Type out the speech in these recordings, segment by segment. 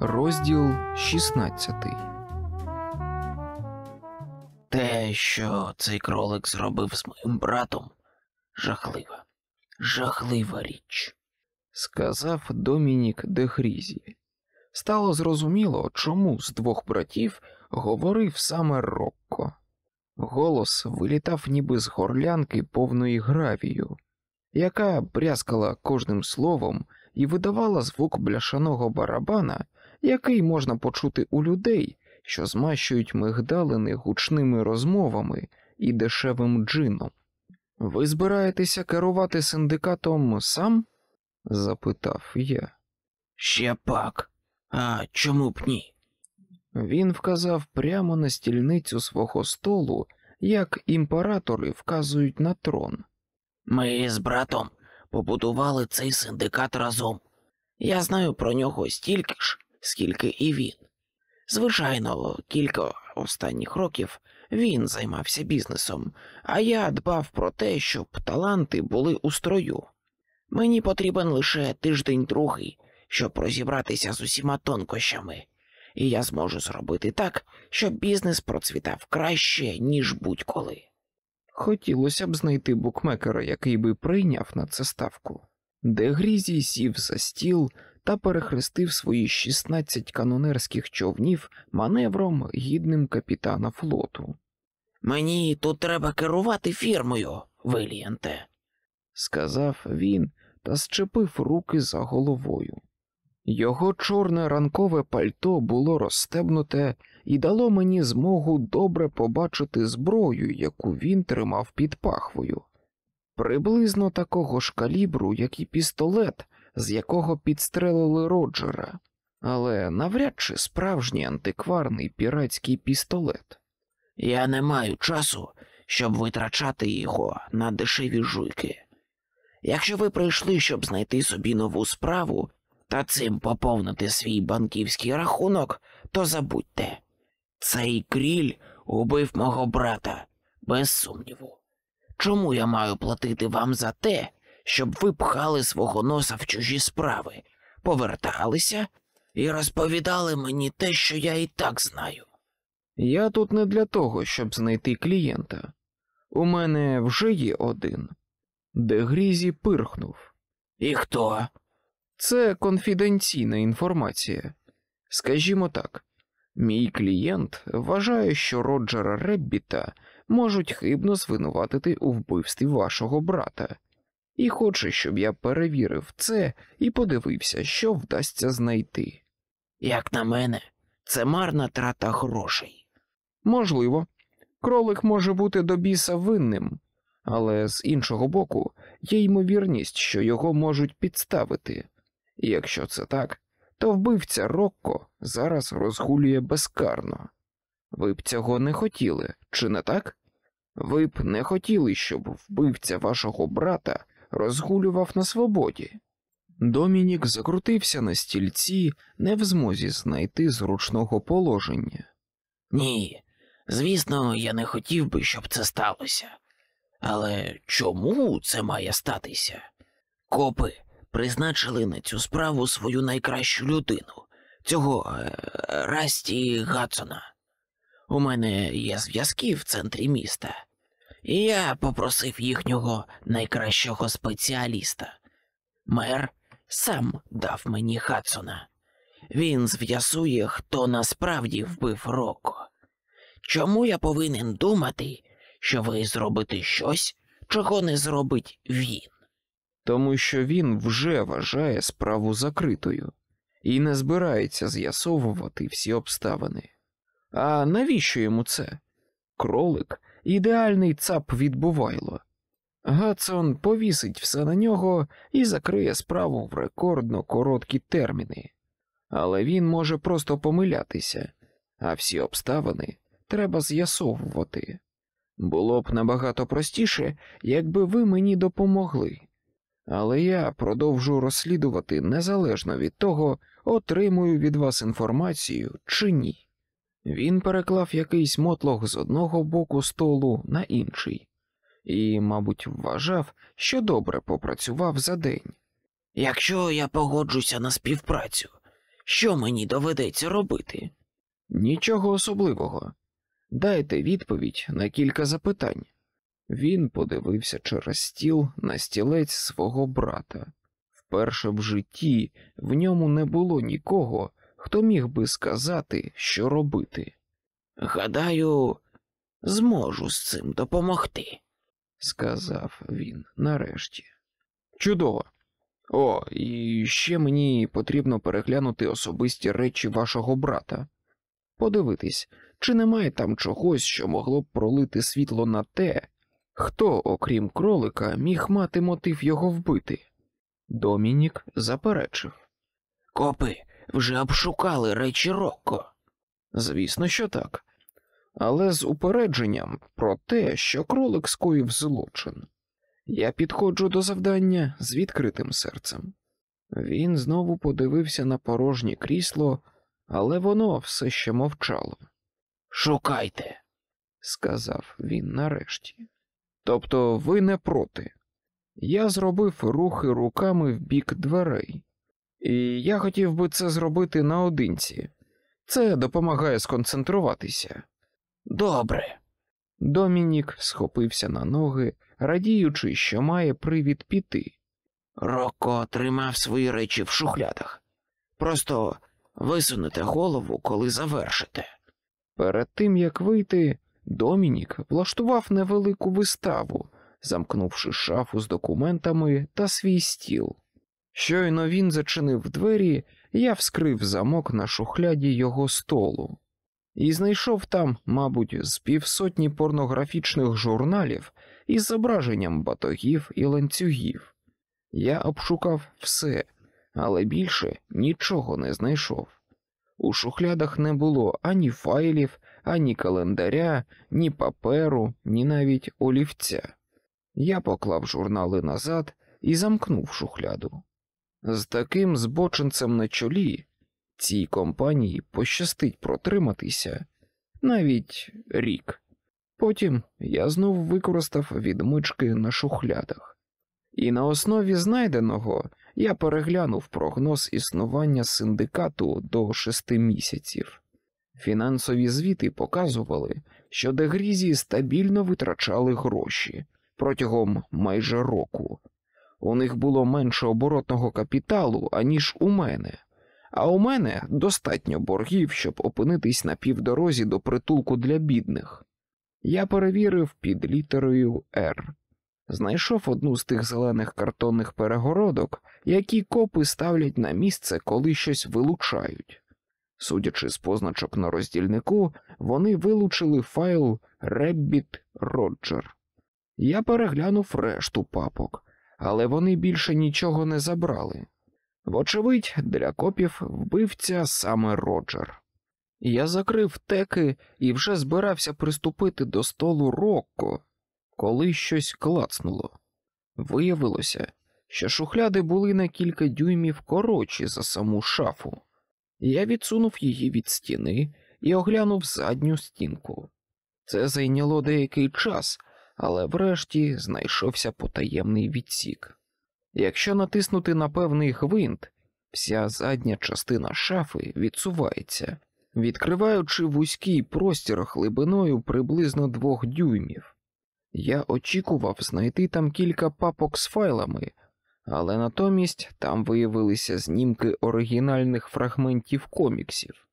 Розділ 16 Те, що цей кролик зробив з моїм братом, жахлива, жахлива річ. сказав Домінік де Грізі. Стало зрозуміло, чому з двох братів говорив саме Рокко. Голос вилітав ніби з горлянки повної гравію, яка брязкала кожним словом і видавала звук бляшаного барабана, який можна почути у людей, що змащують мигдалини гучними розмовами і дешевим джином. Ви збираєтеся керувати синдикатом сам? запитав я. Ще пак. А чому б ні? Він вказав прямо на стільницю свого столу, як імператори вказують на трон. Ми з братом побудували цей синдикат разом. Я знаю про нього стільки ж, скільки і він. Звичайно, кілька останніх років він займався бізнесом, а я дбав про те, щоб таланти були у строю. Мені потрібен лише тиждень другий, щоб розібратися з усіма тонкощами, і я зможу зробити так, щоб бізнес процвітав краще, ніж будь-коли. Хотілося б знайти букмекера, який би прийняв на це ставку. Де Грізі сів за стіл та перехрестив свої 16 канонерських човнів маневром гідним капітана флоту. Мені тут треба керувати фірмою, Вилієнте. сказав він та щепив руки за головою. Його чорне ранкове пальто було розстебнуте і дало мені змогу добре побачити зброю, яку він тримав під пахвою. Приблизно такого ж калібру, як і пістолет, з якого підстрелили Роджера, але навряд чи справжній антикварний піратський пістолет. Я не маю часу, щоб витрачати його на дешеві жуйки. Якщо ви прийшли, щоб знайти собі нову справу та цим поповнити свій банківський рахунок, то забудьте. Цей кріль убив мого брата, без сумніву. Чому я маю платити вам за те, щоб ви пхали свого носа в чужі справи, поверталися і розповідали мені те, що я і так знаю? Я тут не для того, щоб знайти клієнта. У мене вже є один. Де Грізі пирхнув. І хто? Це конфіденційна інформація. Скажімо так, мій клієнт вважає, що Роджера Реббіта можуть хибно звинуватити у вбивстві вашого брата, і хоче, щоб я перевірив це і подивився, що вдасться знайти. Як на мене, це марна трата грошей. Можливо, кролик може бути до біса винним, але з іншого боку, є ймовірність, що його можуть підставити. І якщо це так, то вбивця Рокко зараз розгулює безкарно. Ви б цього не хотіли, чи не так? Ви б не хотіли, щоб вбивця вашого брата розгулював на свободі. Домінік закрутився на стільці, не в змозі знайти зручного положення. Ні, звісно, я не хотів би, щоб це сталося. Але чому це має статися? Копи призначили на цю справу свою найкращу людину, цього е, Расті Гадсона. У мене є зв'язки в центрі міста, і я попросив їхнього найкращого спеціаліста. Мер сам дав мені Хадсона. Він з'ясує, хто насправді вбив Роко. Чому я повинен думати, що ви зробите щось, чого не зробить він? Тому що він вже вважає справу закритою і не збирається з'ясовувати всі обставини. А навіщо йому це? Кролик ідеальний цап відбувайло. Гадсон повісить все на нього і закриє справу в рекордно короткі терміни. Але він може просто помилятися, а всі обставини треба з'ясовувати. Було б набагато простіше, якби ви мені допомогли. Але я продовжу розслідувати незалежно від того, отримую від вас інформацію чи ні. Він переклав якийсь мотлох з одного боку столу на інший і, мабуть, вважав, що добре попрацював за день. Якщо я погоджуся на співпрацю, що мені доведеться робити? Нічого особливого. Дайте відповідь на кілька запитань. Він подивився через стіл на стілець свого брата. Вперше в житті в ньому не було нікого, хто міг би сказати, що робити. Гадаю, зможу з цим допомогти, сказав він нарешті. Чудово. О, і ще мені потрібно переглянути особисті речі вашого брата, подивитись, чи немає там чогось, що могло б пролити світло на те, хто, окрім кролика, міг мати мотив його вбити. Домінік заперечив. Копи вже обшукали речі Рокко. Звісно, що так, але з упередженням про те, що кролик скоїв злочин. Я підходжу до завдання з відкритим серцем. Він знову подивився на порожнє крісло, але воно все ще мовчало. Шукайте, сказав він нарешті. Тобто ви не проти. Я зробив рухи руками в бік дверей, і я хотів би це зробити наодинці. Це допомагає сконцентруватися. Добре. Домінік схопився на ноги, радіючи, що має привід піти. Рокко тримав свої речі в шухлядах. Просто висунете голову, коли завершите. Перед тим як вийти, Домінік влаштував невелику виставу, замкнувши шафу з документами та свій стіл. Щойно він зачинив двері, я вскрив замок на шухляді його столу і знайшов там, мабуть, з півсотні порнографічних журналів із зображенням батогів і ланцюгів. Я обшукав все, але більше нічого не знайшов. У шухлядах не було ані файлів, ані календаря, ні паперу, ні навіть олівця. Я поклав журнали назад і замкнув шухляду. З таким збочинцем на чолі цій компанії пощастить протриматися навіть рік. Потім я знов використав відмички на шухлядах, і на основі знайденого я переглянув прогноз існування синдикату до шести місяців. Фінансові звіти показували, що дегрізі стабільно витрачали гроші протягом майже року. У них було менше оборотного капіталу, аніж у мене, а у мене достатньо боргів, щоб опинитись на півдорозі до притулку для бідних. Я перевірив під літерою «Р». Знайшов одну з тих зелених картонних перегородок, які копи ставлять на місце, коли щось вилучають. Судячи з позначок на роздільнику, вони вилучили файл Rabbit Roger. Я переглянув решту папок, але вони більше нічого не забрали. Вочевидь, для копів вбивця саме Роджер. Я закрив теки і вже збирався приступити до столу Рокко, коли щось клацнуло. Виявилося, що шухляди були на кілька дюймів коротші за саму шафу. Я відсунув її від стіни і оглянув задню стінку. Це зайняло деякий час, але врешті знайшовся потаємний відсік. Якщо натиснути на певний гвинт, вся задня частина шафи відсувається, відкриваючи вузький простір глибиною приблизно двох дюймів. Я очікував знайти там кілька папок з файлами, але натомість там виявилися знімки оригінальних фрагментів коміксів.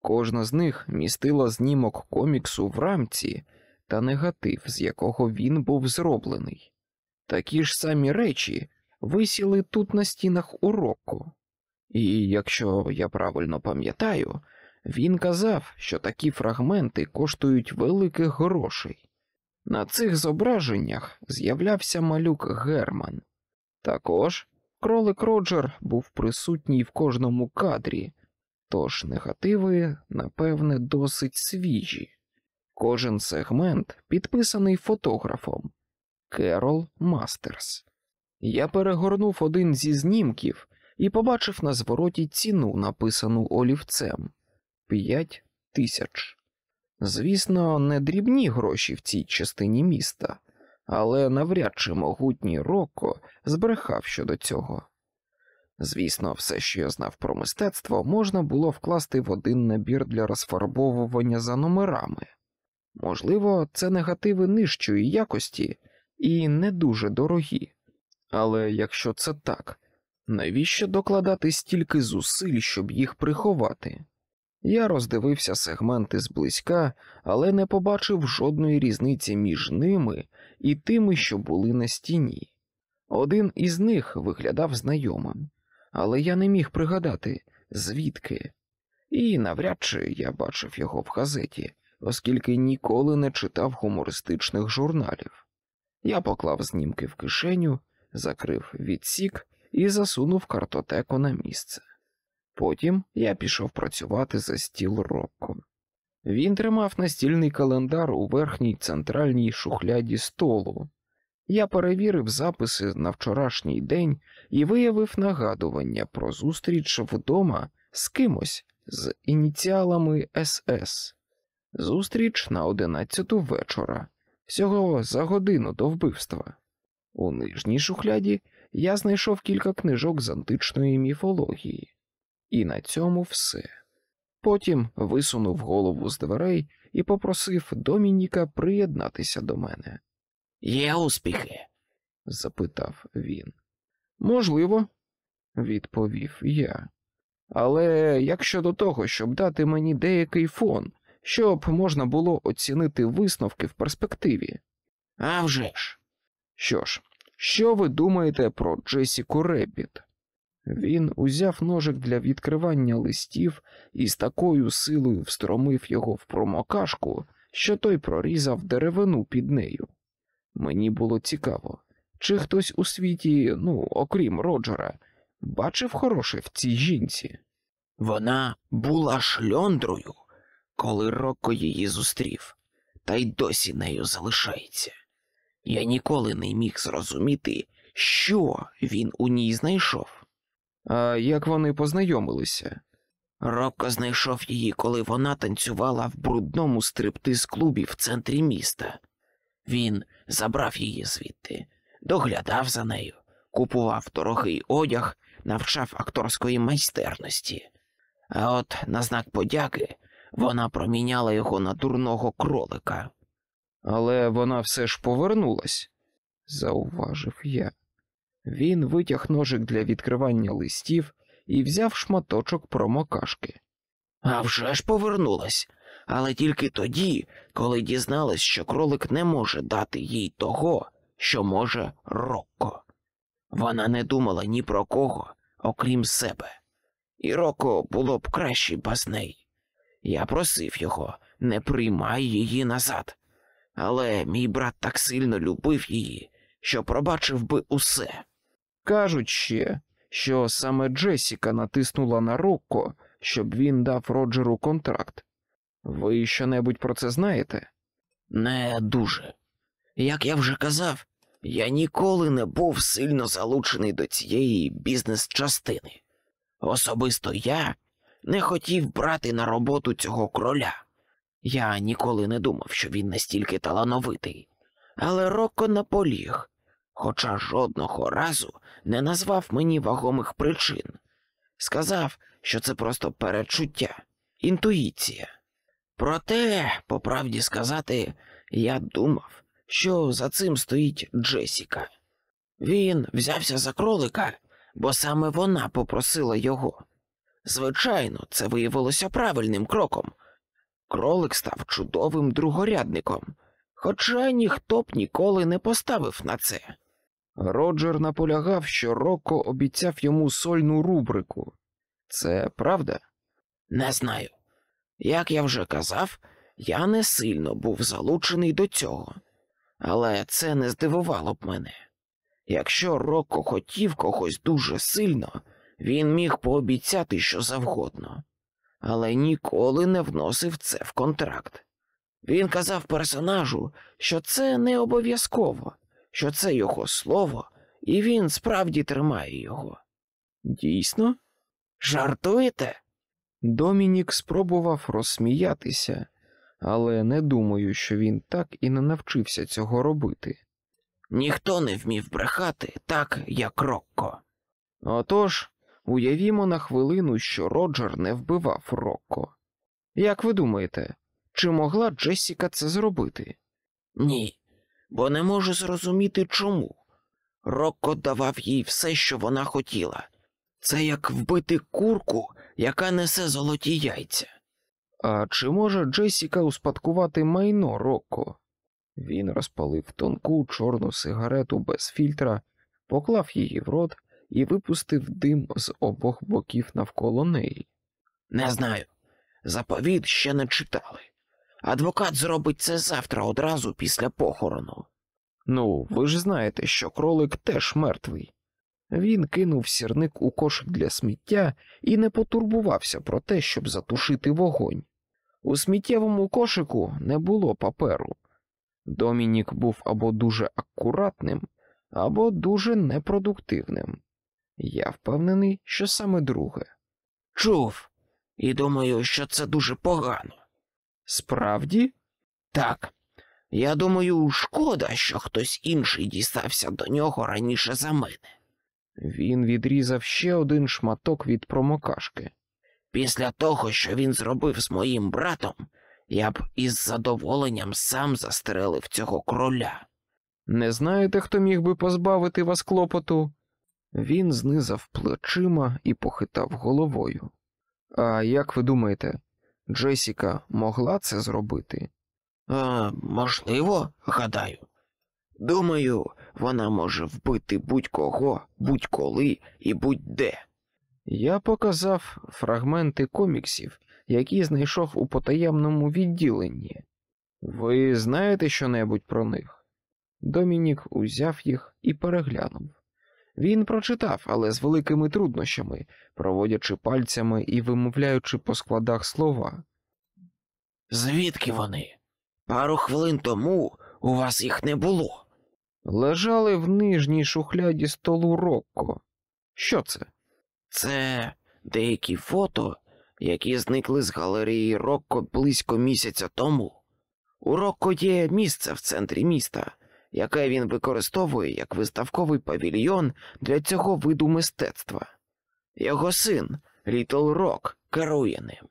Кожна з них містила знімок коміксу в рамці та негатив, з якого він був зроблений. Такі ж самі речі висіли тут на стінах уроку. І якщо я правильно пам'ятаю, він казав, що такі фрагменти коштують великих грошей. На цих зображеннях з'являвся малюк Герман. Також кролик Роджер був присутній в кожному кадрі, тож негативи, напевне, досить свіжі. Кожен сегмент підписаний фотографом Керол Мастерс. Я перегорнув один зі знімків і побачив на звороті ціну, написану олівцем п'ять тисяч. Звісно, не дрібні гроші в цій частині міста, але навряд чи могутній Рокко збрехав щодо цього. Звісно, все, що я знав про мистецтво, можна було вкласти в один набір для розфарбовування за номерами. Можливо, це негативи нижчої якості і не дуже дорогі. Але якщо це так, навіщо докладати стільки зусиль, щоб їх приховати? Я роздивився сегменти зблизька, але не побачив жодної різниці між ними і тими, що були на стіні. Один із них виглядав знайомим, але я не міг пригадати, звідки, і навряд чи я бачив його в газеті, оскільки ніколи не читав гумористичних журналів. Я поклав знімки в кишеню, закрив відсік і засунув картотеку на місце. Потім я пішов працювати за стіл Рокко. Він тримав настільний календар у верхній центральній шухляді столу. Я перевірив записи на вчорашній день і виявив нагадування про зустріч вдома з кимось з ініціалами СС. Зустріч на одинадцяту вечора, всього за годину до вбивства. У нижній шухляді я знайшов кілька книжок з античної міфології, і на цьому все. Потім висунув голову з дверей і попросив Домініка приєднатися до мене. Є успіхи. запитав він. Можливо, відповів я. Але як щодо того, щоб дати мені деякий фон, щоб можна було оцінити висновки в перспективі. А вже ж. Що ж, що ви думаєте про Джесіку Реббіт? Він узяв ножик для відкривання листів і з такою силою встромив його в промокашку, що той прорізав деревину під нею. Мені було цікаво, чи хтось у світі, ну, окрім Роджера, бачив хороше в цій жінці. Вона була шльондрою, коли Рокко її зустрів, та й досі нею залишається. Я ніколи не міг зрозуміти, що він у ній знайшов. А як вони познайомилися? Рокко знайшов її, коли вона танцювала в брудному стриптиз-клубі в центрі міста. Він забрав її звідти, доглядав за нею, купував дорогий одяг, навчав акторської майстерності. А от на знак подяки вона проміняла його на дурного кролика. Але вона все ж повернулась, зауважив я. Він витяг ножик для відкривання листів і взяв шматочок промокашки. А вже ж повернулась, але тільки тоді, коли дізналась, що кролик не може дати їй того, що може Рокко. Вона не думала ні про кого, окрім себе. І Рокко було б краще без неї. Я просив його, не приймай її назад. Але мій брат так сильно любив її, що пробачив би усе. Кажуть ще, що саме Джесіка натиснула на Рокко, щоб він дав Роджеру контракт. Ви щонебудь про це знаєте? Не дуже. Як я вже казав, я ніколи не був сильно залучений до цієї бізнес-частини. Особисто я не хотів брати на роботу цього кроля. Я ніколи не думав, що він настільки талановитий, але Рокко наполіг, хоча жодного разу не назвав мені вагомих причин. Сказав, що це просто передчуття, інтуїція. Проте, по правді сказати, я думав, що за цим стоїть Джесіка. Він взявся за кролика, бо саме вона попросила його. Звичайно, це виявилося правильним кроком. Кролик став чудовим другорядником, хоча ніхто б ніколи не поставив на це. Роджер наполягав, що Рокко обіцяв йому сольну рубрику. Це правда? Не знаю. Як я вже казав, я не сильно був залучений до цього, але це не здивувало б мене. Якщо Рокко хотів когось дуже сильно, він міг пообіцяти що завгодно, але ніколи не вносив це в контракт. Він казав персонажу, що це не обов'язково, що це його слово, і він справді тримає його. Дійсно? Жартуєте? Домінік спробував розсміятися, але не думаю, що він так і не навчився цього робити. Ніхто не вмів брехати так, як Рокко. Отож, Уявімо на хвилину, що Роджер не вбивав Рокко. Як ви думаєте, чи могла Джесіка це зробити? Ні, бо не можу зрозуміти чому. Рокко давав їй все, що вона хотіла. Це як вбити курку, яка несе золоті яйця. А чи може Джесіка успадкувати майно Рокко? Він розпалив тонку чорну сигарету без фільтра, поклав її в рот і випустив дим з обох боків навколо неї. Не знаю. Заповіт ще не читали. Адвокат зробить це завтра одразу після похорону. Ну, ви ж знаєте, що кролик теж мертвий. Він кинув сірник у кошик для сміття і не потурбувався про те, щоб затушити вогонь. У сміттєвому кошику не було паперу. Домінік був або дуже акуратним, або дуже непродуктивним. Я впевнений, що саме друге. Чув, і думаю, що це дуже погано. Справді? Так. Я думаю, шкода, що хтось інший дістався до нього раніше за мене. Він відрізав ще один шматок від промокашки. Після того, що він зробив з моїм братом, я б із задоволенням сам застрелив цього кроля. Не знаєте, хто міг би позбавити вас клопоту? Він знизав плечима і похитав головою. А як ви думаєте, Джесіка могла це зробити? А, можливо, гадаю. Думаю, вона може вбити будь-кого, будь-коли і будь-де. Я показав фрагменти коміксів, які знайшов у потаємному відділенні. Ви знаєте щонебудь про них? Домінік узяв їх і переглянув. Він прочитав, але з великими труднощами, проводячи пальцями і вимовляючи по складах слова. Звідки вони? Пару хвилин тому у вас їх не було. Лежали в нижній шухляді столу Рокко. Що це? Це деякі фото, які зникли з галереї Рокко близько місяця тому. У Рокко є місце в центрі міста, яке він використовує як виставковий павільйон для цього виду мистецтва. Його син, Літл Рок, керує ним.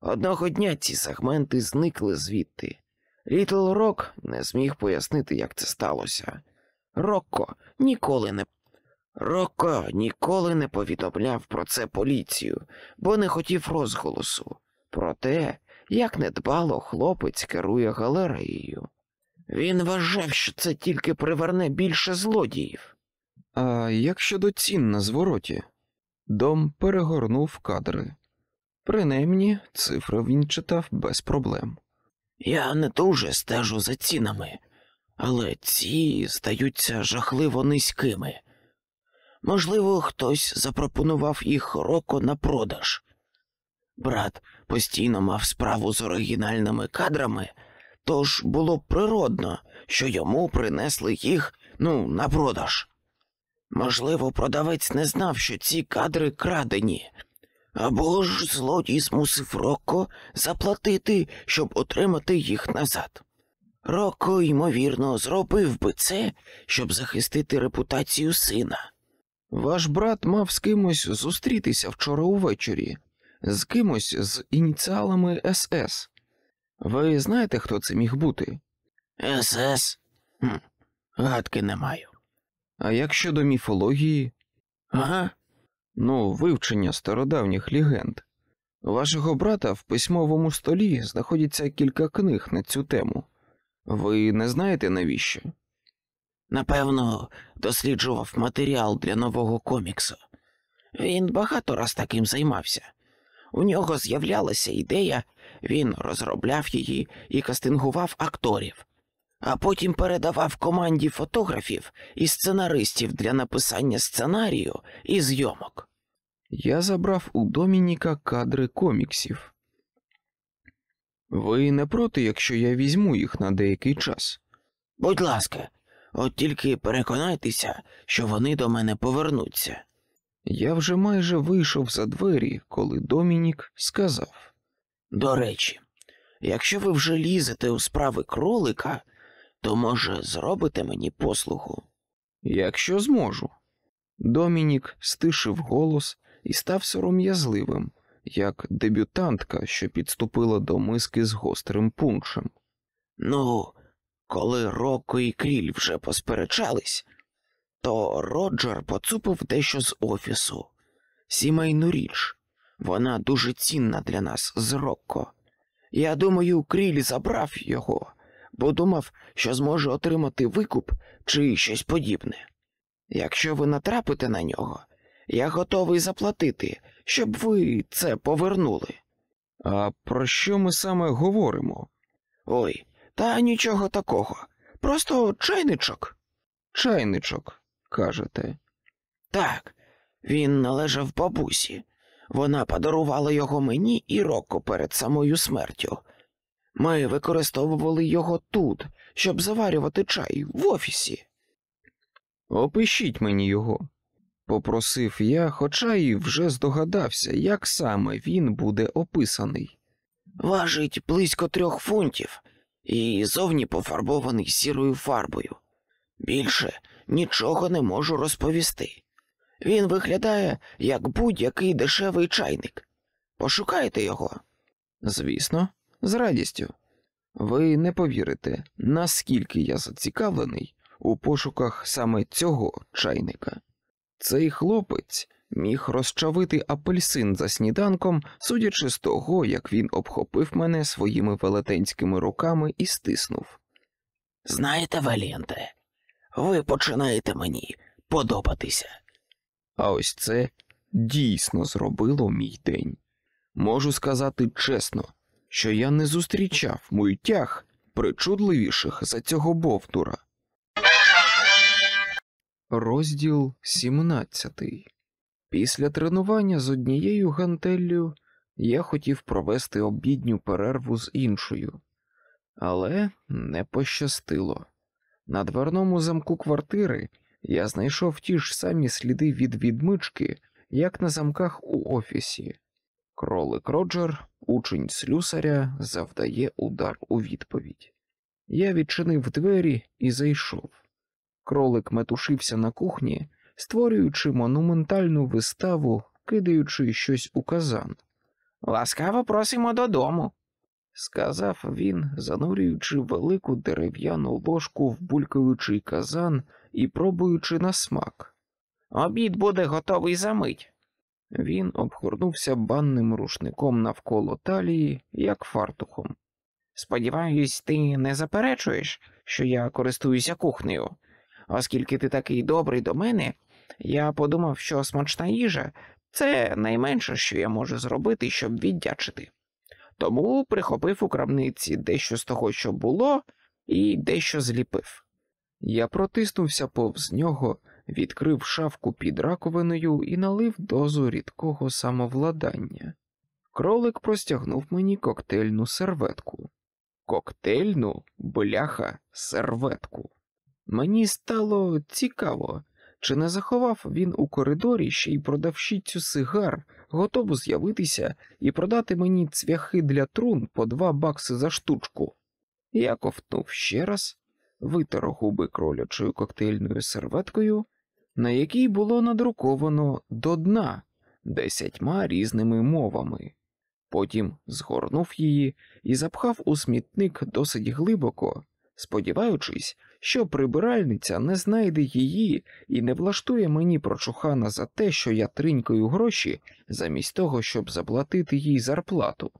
Одного дня ці сегменти зникли звідти. Літл Рок не зміг пояснити, як це сталося. Рокко ніколи не Рокко ніколи не повідомляв про це поліцію, бо не хотів розголосу про те, як недбало хлопець керує галереєю. Він вважав, що це тільки приверне більше злодіїв. А як щодо цін на звороті? Дом перегорнув кадри. Принаймні, цифри він читав без проблем. Я не дуже стежу за цінами, але ці здаються жахливо низькими. Можливо, хтось запропонував їх роко на продаж. Брат постійно мав справу з оригінальними кадрами, тож було природно, що йому принесли їх ну, на продаж. Можливо, продавець не знав, що ці кадри крадені, або ж злодій змусив Рокко заплатити, щоб отримати їх назад. Рокко, ймовірно, зробив би це, щоб захистити репутацію сина. Ваш брат мав з кимось зустрітися вчора увечері, з кимось з ініціалами СС. Ви знаєте, хто це міг бути? СС? Хм, гадки не маю. А як щодо міфології? Ага, Ну, вивчення стародавніх легенд. Вашого брата в письмовому столі знаходяться кілька книг на цю тему. Ви не знаєте навіщо? напевно, досліджував матеріал для нового коміксу. Він багато раз таким займався. У нього з'являлася ідея, він розробляв її і кастингував акторів, а потім передавав команді фотографів і сценаристів для написання сценарію і зйомок. Я забрав у Домініка кадри коміксів. Ви не проти, якщо я візьму їх на деякий час? Будь ласка, от тільки переконайтеся, що вони до мене повернуться. Я вже майже вийшов за двері, коли Домінік сказав. До речі, якщо ви вже лізете у справи кролика, то, може, зробите мені послугу. Якщо зможу. Домінік стишив голос і став сором'язливим, як дебютантка, що підступила до миски з гострим пуншем. Ну, коли Рокко і Кріль вже посперечались, то Роджер поцупив дещо з офісу, сімейну річ. Вона дуже цінна для нас з Рокко. Я думаю, Кріль забрав його, бо думав, що зможе отримати викуп чи щось подібне. Якщо ви натрапите на нього, я готовий заплатити, щоб ви це повернули. А про що ми саме говоримо? Ой, та нічого такого. Просто чайничок. Чайничок, кажете. Так, він належав бабусі. Вона подарувала його мені і Року перед самою смертю. Ми використовували його тут, щоб заварювати чай в офісі. Опишіть мені його, попросив я, хоча і вже здогадався, як саме він буде описаний. Важить близько трьох фунтів і зовні пофарбований сірою фарбою. Більше нічого не можу розповісти. Він виглядає як будь-який дешевий чайник. Пошукайте його. Звісно, з радістю. Ви не повірите, наскільки я зацікавлений у пошуках саме цього чайника. Цей хлопець міг розчавити апельсин за сніданком, судячи з того, як він обхопив мене своїми велетенськими руками і стиснув. Знаєте, Валєнте, ви починаєте мені подобатися. А ось це дійсно зробило мій день. Можу сказати чесно, що я не зустрічав мультях причудливіших за цього бовтура. Розділ 17 Після тренування з однією гантеллю я хотів провести обідню перерву з іншою, але не пощастило. На дверному замку квартири я знайшов ті ж самі сліди від відмички, як на замках у офісі. Кролик Роджер, учень слюсаря, завдає удар у відповідь. Я відчинив двері і зайшов. Кролик метушився на кухні, створюючи монументальну виставу, кидаючи щось у казан. Ласкаво просимо додому. Сказав він, занурюючи велику дерев'яну ложку в булькаючий казан і пробуючи на смак. Обід буде готовий за мить. Він обгорнувся банним рушником навколо талії, як фартухом. Сподіваюсь, ти не заперечуєш, що я користуюся кухнею. Оскільки ти такий добрий до мене, я подумав, що смачна їжа це найменше, що я можу зробити, щоб віддячити. Тому прихопив у крамниці дещо з того, що було, і дещо зліпив. Я протиснувся повз нього, відкрив шафку під раковиною і налив дозу рідкого самовладання. Кролик простягнув мені коктейльну серветку. Коктейльну бляха серветку. Мені стало цікаво, чи не заховав він у коридорі ще й продавщицю сигар, готову з'явитися і продати мені цвяхи для трун по два бакси за штучку. Я ковтнув ще раз, витер губи кролячою коктейльною серветкою, на якій було надруковано до дна десятьма різними мовами. Потім згорнув її і запхав у смітник досить глибоко, сподіваючись, що прибиральниця не знайде її і не влаштує мені прочухана за те, що я тринькаю гроші, замість того, щоб заплатити їй зарплату.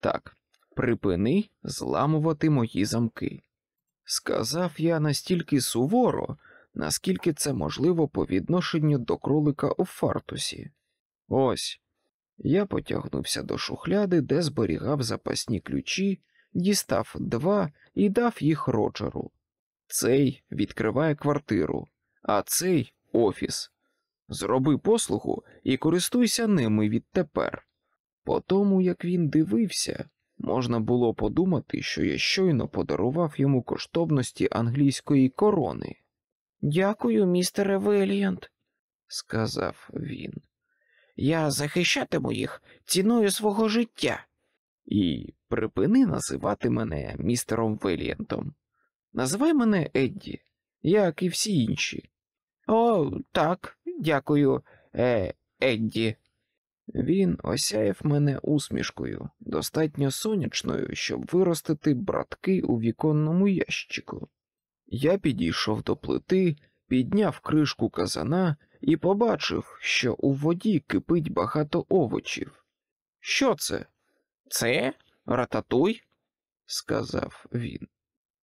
Так, припини зламувати мої замки. Сказав я настільки суворо, наскільки це можливо по відношенню до кролика у фартусі. Ось. Я потягнувся до шухляди, де зберігав запасні ключі, дістав два і дав їх Роджеру. Цей відкриває квартиру, а цей офіс. Зроби послугу і користуйся ними відтепер. По тому, як він дивився, можна було подумати, що я щойно подарував йому коштовності англійської корони. Дякую, містере Веліант, сказав він. Я захищатиму їх ціною свого життя. І припини називати мене містером Веліантом. Називай мене Едді, як і всі інші. О, так, дякую, е, Едді. Він осяяв мене усмішкою, достатньо сонячною, щоб виростити братки у віконному ящику. Я підійшов до плити, підняв кришку казана і побачив, що у воді кипить багато овочів. Що це? Це рататуй? сказав він.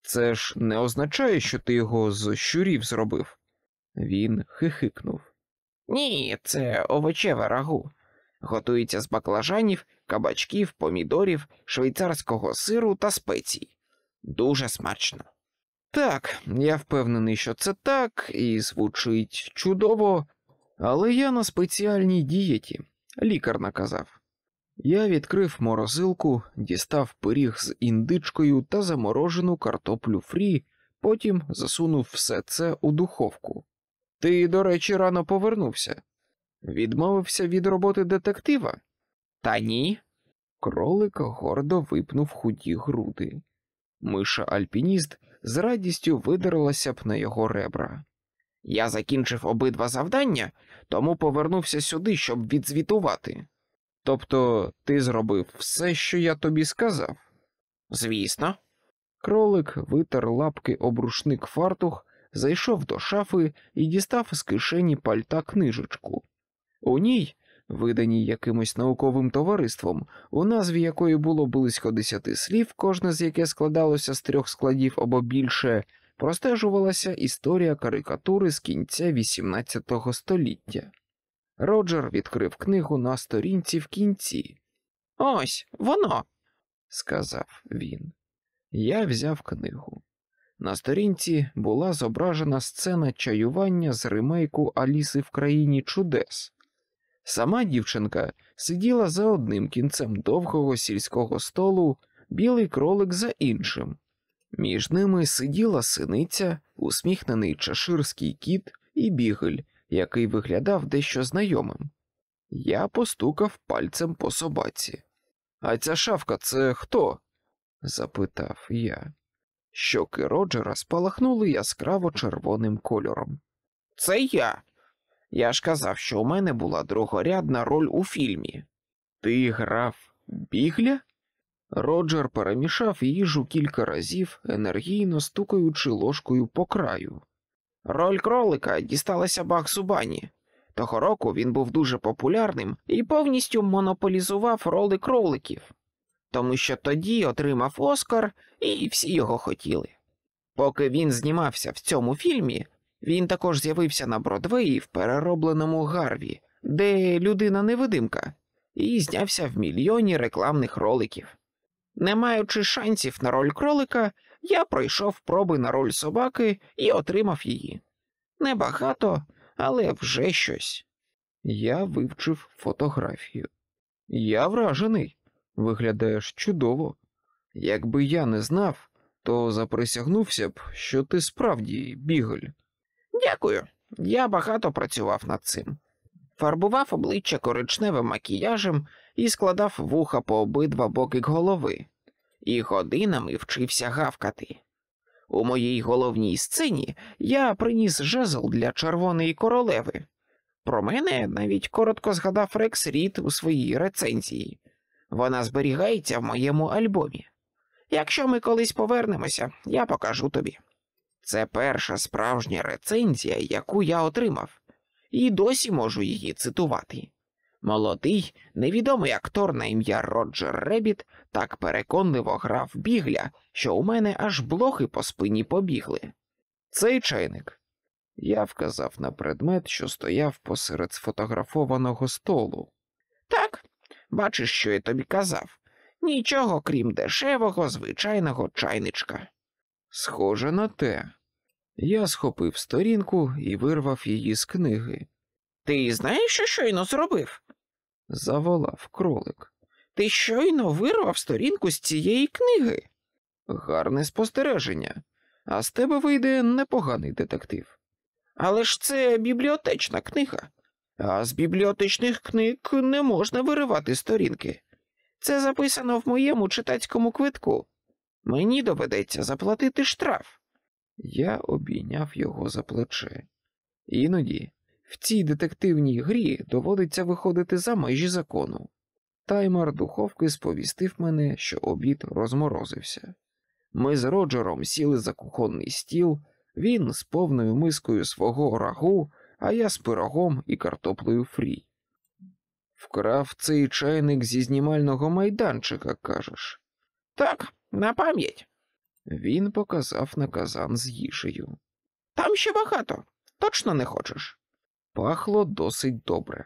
Це ж не означає, що ти його з щурів зробив. Він хихикнув. Ні, це овочеве рагу. Готується з баклажанів, кабачків, помідорів, швейцарського сиру та спецій. Дуже смачно. Так, я впевнений, що це так, і звучить чудово, але я на спеціальній дієті, лікар наказав. Я відкрив морозилку, дістав пиріг з індичкою та заморожену картоплю фрі, потім засунув все це у духовку. Ти, до речі, рано повернувся. Відмовився від роботи детектива? Та ні. Кролик гордо випнув худі груди. Миша альпініст з радістю видерлася б на його ребра. Я закінчив обидва завдання, тому повернувся сюди, щоб відзвітувати. Тобто ти зробив все, що я тобі сказав? Звісно, Кролик витер лапки об рушник фартух, зайшов до шафи і дістав з кишені пальта книжечку. У ній, виданій якимось науковим товариством, у назві якої було близько десяти слів, кожне з яке складалося з трьох складів або більше, простежувалася історія карикатури з кінця XVIII століття. Роджер відкрив книгу на сторінці в кінці, ось воно. сказав він. Я взяв книгу. На сторінці була зображена сцена чаювання з ремейку Аліси в країні чудес. Сама дівчинка сиділа за одним кінцем довгого сільського столу, білий кролик за іншим. Між ними сиділа синиця, усміхнений чаширський кіт і бігель, який виглядав дещо знайомим. Я постукав пальцем по собаці. А ця шавка це хто? запитав я. Щоки Роджера спалахнули яскраво червоним кольором. Це я. Я ж казав, що у мене була другорядна роль у фільмі. Ти грав бігля? Роджер перемішав їжу кілька разів, енергійно стукаючи ложкою по краю. Роль кролика дісталася Баксу Бані. Того року він був дуже популярним і повністю монополізував роли кроликів, тому що тоді отримав Оскар і всі його хотіли. Поки він знімався в цьому фільмі, він також з'явився на Бродвеї в переробленому Гарві, де людина невидимка, і знявся в мільйоні рекламних роликів. Не маючи шансів на роль кролика, я пройшов проби на роль собаки і отримав її. Небагато, але вже щось. Я вивчив фотографію. Я вражений. Виглядаєш чудово. Якби я не знав, то заприсягнувся б, що ти справді бігель. Дякую. Я багато працював над цим. Фарбував обличчя коричневим макіяжем і складав вуха по обидва боки голови, і годинами вчився гавкати. У моїй головній сцені я приніс жезл для червоної королеви. Про мене навіть коротко згадав Рекс Рід у своїй рецензії. Вона зберігається в моєму альбомі. Якщо ми колись повернемося, я покажу тобі. Це перша справжня рецензія, яку я отримав, і досі можу її цитувати. Молодий, невідомий актор на ім'я Роджер Ребіт так переконливо грав бігля, що у мене аж блохи по спині побігли. Цей чайник. Я вказав на предмет, що стояв посеред сфотографованого столу. Так, бачиш, що я тобі казав. Нічого крім дешевого, звичайного чайничка. Схоже на те. Я схопив сторінку і вирвав її з книги. Ти знаєш, що щойно зробив? Заволав кролик. Ти щойно вирвав сторінку з цієї книги. Гарне спостереження, а з тебе вийде непоганий детектив. Але ж це бібліотечна книга, а з бібліотечних книг не можна виривати сторінки. Це записано в моєму читацькому квитку. Мені доведеться заплатити штраф. Я обійняв його за плече. Іноді В цій детективній грі доводиться виходити за межі закону. Таймер духовки сповістив мене, що обід розморозився. Ми з Роджером сіли за кухонний стіл, він з повною мискою свого рагу, а я з пирогом і картоплею фрі. Вкрав цей чайник зі знімального майданчика, кажеш. Так, на пам'ять. Він показав на казан з їжею. Там ще багато. Точно не хочеш. Пахло досить добре,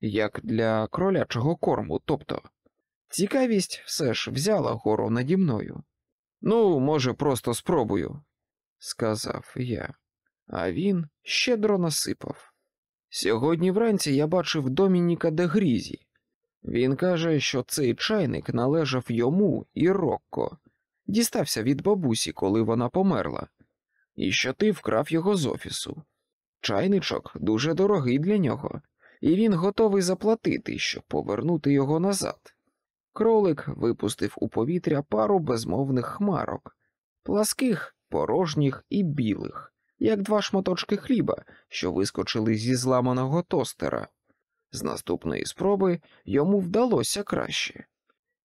як для кролячого корму, тобто цікавість все ж взяла гору наді мною. Ну, може, просто спробую, сказав я, а він щедро насипав. Сьогодні вранці я бачив Домініка де Грізі. Він каже, що цей чайник належав йому і Рокко, дістався від бабусі, коли вона померла, і що ти вкрав його з офісу. Чайничок дуже дорогий для нього, і він готовий заплатити, щоб повернути його назад. Кролик випустив у повітря пару безмовних хмарок, пласких, порожніх і білих, як два шматочки хліба, що вискочили зі зламаного тостера. З наступної спроби йому вдалося краще.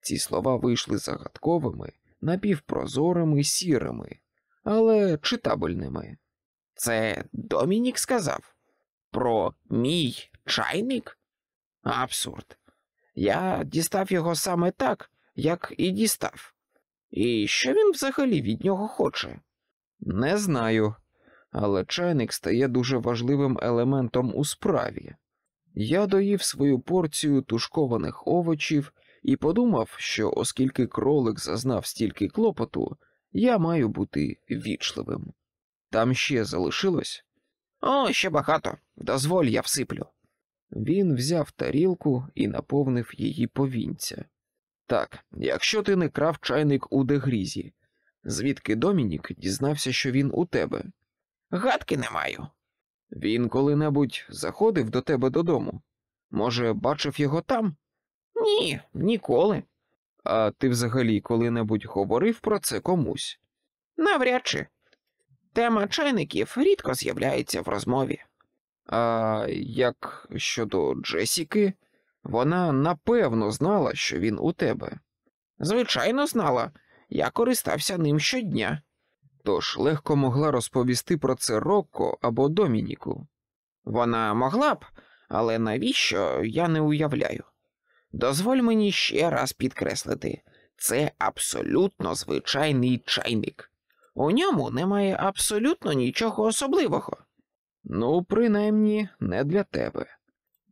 Ці слова вийшли загадковими, напівпрозорими, сірими, але читабельними. Це Домінік сказав? Про мій чайник? Абсурд. Я дістав його саме так, як і дістав. І що він взагалі від нього хоче? Не знаю, але чайник стає дуже важливим елементом у справі. Я доїв свою порцію тушкованих овочів і подумав, що оскільки кролик зазнав стільки клопоту, я маю бути вічливим. Там ще залишилось? О, ще багато. Дозволь, я всиплю. Він взяв тарілку і наповнив її повінця. Так, якщо ти не крав чайник у дегрізі, звідки Домінік дізнався, що він у тебе? Гадки не маю. Він коли-небудь заходив до тебе додому? Може, бачив його там? Ні, ніколи. А ти взагалі коли-небудь говорив про це комусь? Навряд чи. Тема чайників рідко з'являється в розмові. А як щодо Джесіки, вона напевно знала, що він у тебе. Звичайно, знала. Я користався ним щодня. Тож легко могла розповісти про це Рокко або Домініку. Вона могла б, але навіщо я не уявляю. Дозволь мені ще раз підкреслити це абсолютно звичайний чайник. У ньому немає абсолютно нічого особливого. Ну, принаймні, не для тебе.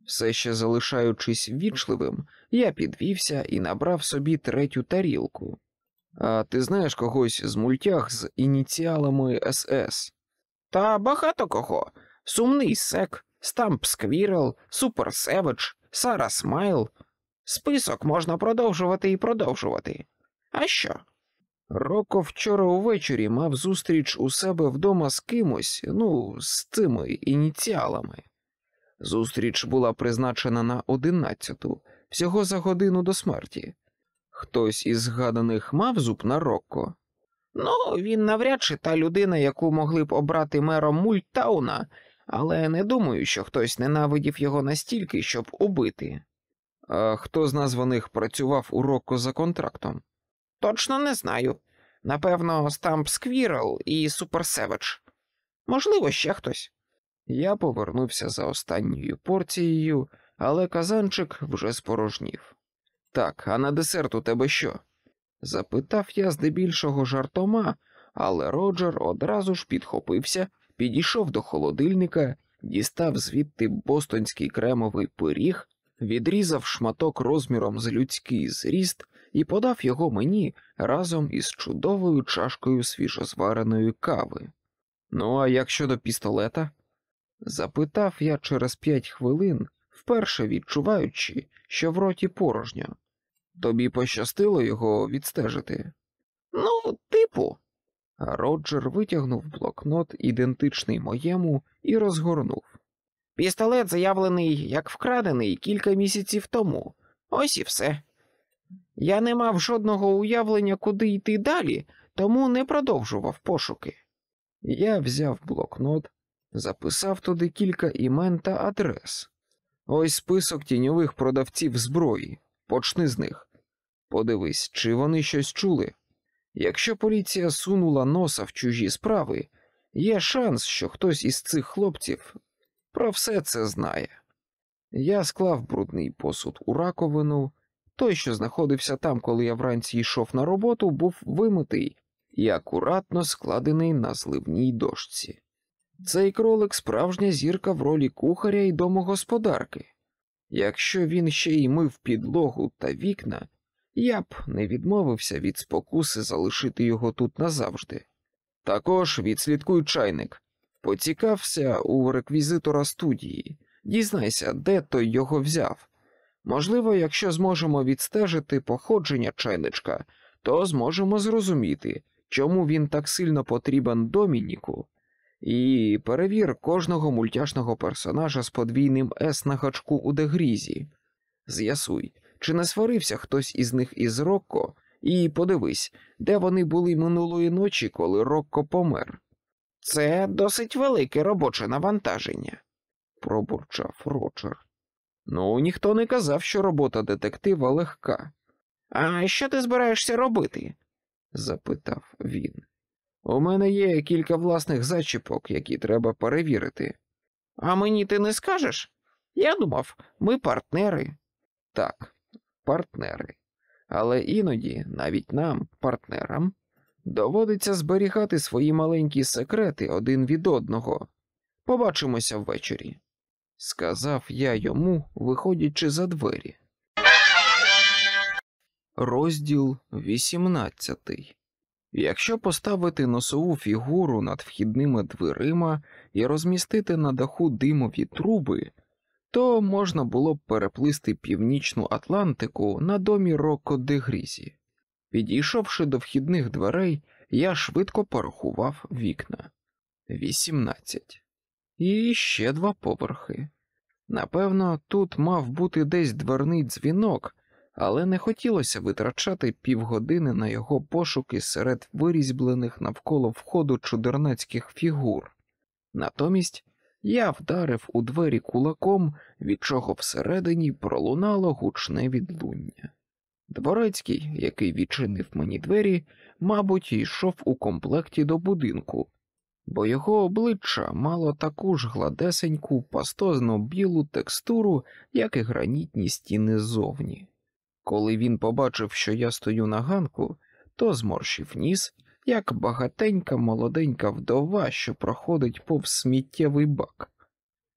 Все ще залишаючись вічливим, я підвівся і набрав собі третю тарілку. А ти знаєш когось з мультях з ініціалами СС? Та багато кого. Сумний сек, Стамп Сквірел, Супер Севич, Сара Смайл. Список можна продовжувати і продовжувати. А що? Роко вчора увечері мав зустріч у себе вдома з кимось, ну, з цими ініціалами. Зустріч була призначена на одинадцяту, всього за годину до смерті. Хтось із згаданих мав зуб на Рокко? Ну, він навряд чи та людина, яку могли б обрати мером Мульттауна, але не думаю, що хтось ненавидів його настільки, щоб убити. А хто з названих працював у Рокко за контрактом? Точно не знаю. Напевно, Стамп Сквірл і Супер Севич. Можливо, ще хтось. Я повернувся за останньою порцією, але казанчик вже спорожнів. Так, а на десерт у тебе що? запитав я здебільшого жартома, але Роджер одразу ж підхопився, підійшов до холодильника, дістав звідти бостонський кремовий пиріг, відрізав шматок розміром з людський зріст і подав його мені разом із чудовою чашкою свіжозвареної кави. Ну, а як щодо пістолета? запитав я через п'ять хвилин, вперше відчуваючи, що в роті порожньо. Тобі пощастило його відстежити? Ну, типу. Роджер витягнув блокнот, ідентичний моєму, і розгорнув. Пістолет заявлений як вкрадений кілька місяців тому. Ось і все. Я не мав жодного уявлення, куди йти далі, тому не продовжував пошуки. Я взяв блокнот, Записав туди кілька імен та адрес. Ось список тіньових продавців зброї. Почни з них. Подивись, чи вони щось чули. Якщо поліція сунула носа в чужі справи, є шанс, що хтось із цих хлопців про все це знає. Я склав брудний посуд у раковину. Той, що знаходився там, коли я вранці йшов на роботу, був вимитий і акуратно складений на зливній дошці. Цей кролик справжня зірка в ролі кухаря і домогосподарки. Якщо він ще й мив підлогу та вікна, я б не відмовився від спокуси залишити його тут назавжди. Також відслідкуй чайник, поцікався у реквізитора студії, дізнайся, де той його взяв. Можливо, якщо зможемо відстежити походження чайничка, то зможемо зрозуміти, чому він так сильно потрібен Домініку, і перевір кожного мультяшного персонажа з подвійним С на гачку у дегрізі. З'ясуй, чи не сварився хтось із них із Рокко, і подивись, де вони були минулої ночі, коли Рокко помер. Це досить велике робоче навантаження, пробурчав Роджер. Ну, ніхто не казав, що робота детектива легка. А що ти збираєшся робити? запитав він. У мене є кілька власних зачіпок, які треба перевірити. А мені ти не скажеш? Я думав, ми партнери. Так, партнери. Але іноді, навіть нам, партнерам, доводиться зберігати свої маленькі секрети один від одного. Побачимося ввечері, сказав я йому, виходячи за двері. Розділ 18 Якщо поставити носову фігуру над вхідними дверима і розмістити на даху димові труби, то можна було б переплисти північну Атлантику на домі Рокко де Грізі. Підійшовши до вхідних дверей, я швидко порахував вікна вісімнадцять. І ще два поверхи. Напевно, тут мав бути десь дверний дзвінок, але не хотілося витрачати півгодини на його пошуки серед вирізьблених навколо входу чудернацьких фігур. Натомість я вдарив у двері кулаком, від чого всередині пролунало гучне відлуння. Дворецький, який відчинив мені двері, мабуть, йшов у комплекті до будинку, бо його обличчя мало таку ж гладесеньку, пастозно білу текстуру, як і гранітні стіни ззовні. Коли він побачив, що я стою на ганку, то зморщив ніс, як багатенька молоденька вдова, що проходить повз сміттєвий бак.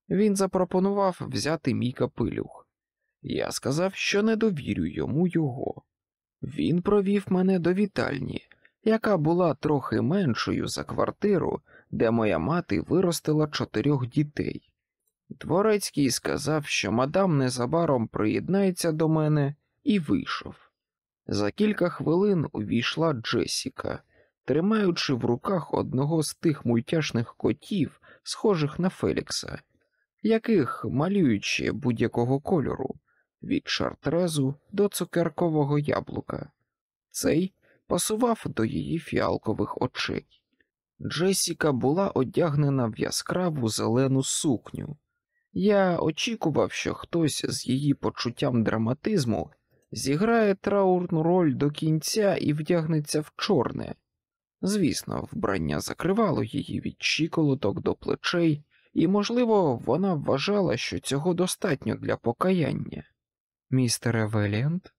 Він запропонував взяти мій капелюх. Я сказав, що не довірю йому його. Він провів мене до вітальні, яка була трохи меншою за квартиру, де моя мати виростила чотирьох дітей. Дворецький сказав, що мадам незабаром приєднається до мене, і вийшов. За кілька хвилин увійшла Джесіка, тримаючи в руках одного з тих мультяшних котів, схожих на Фелікса, яких малюючи будь-якого кольору, від шартрезу до цукеркового яблука. Цей пасував до її фіалкових очей. Джесіка була одягнена в яскраву зелену сукню. Я очікував, що хтось з її почуттям драматизму зіграє траурну роль до кінця і вдягнеться в чорне. Звісно, вбрання закривало її від щиколоток до плечей, і, можливо, вона вважала, що цього достатньо для покаяння. Містере Веліант,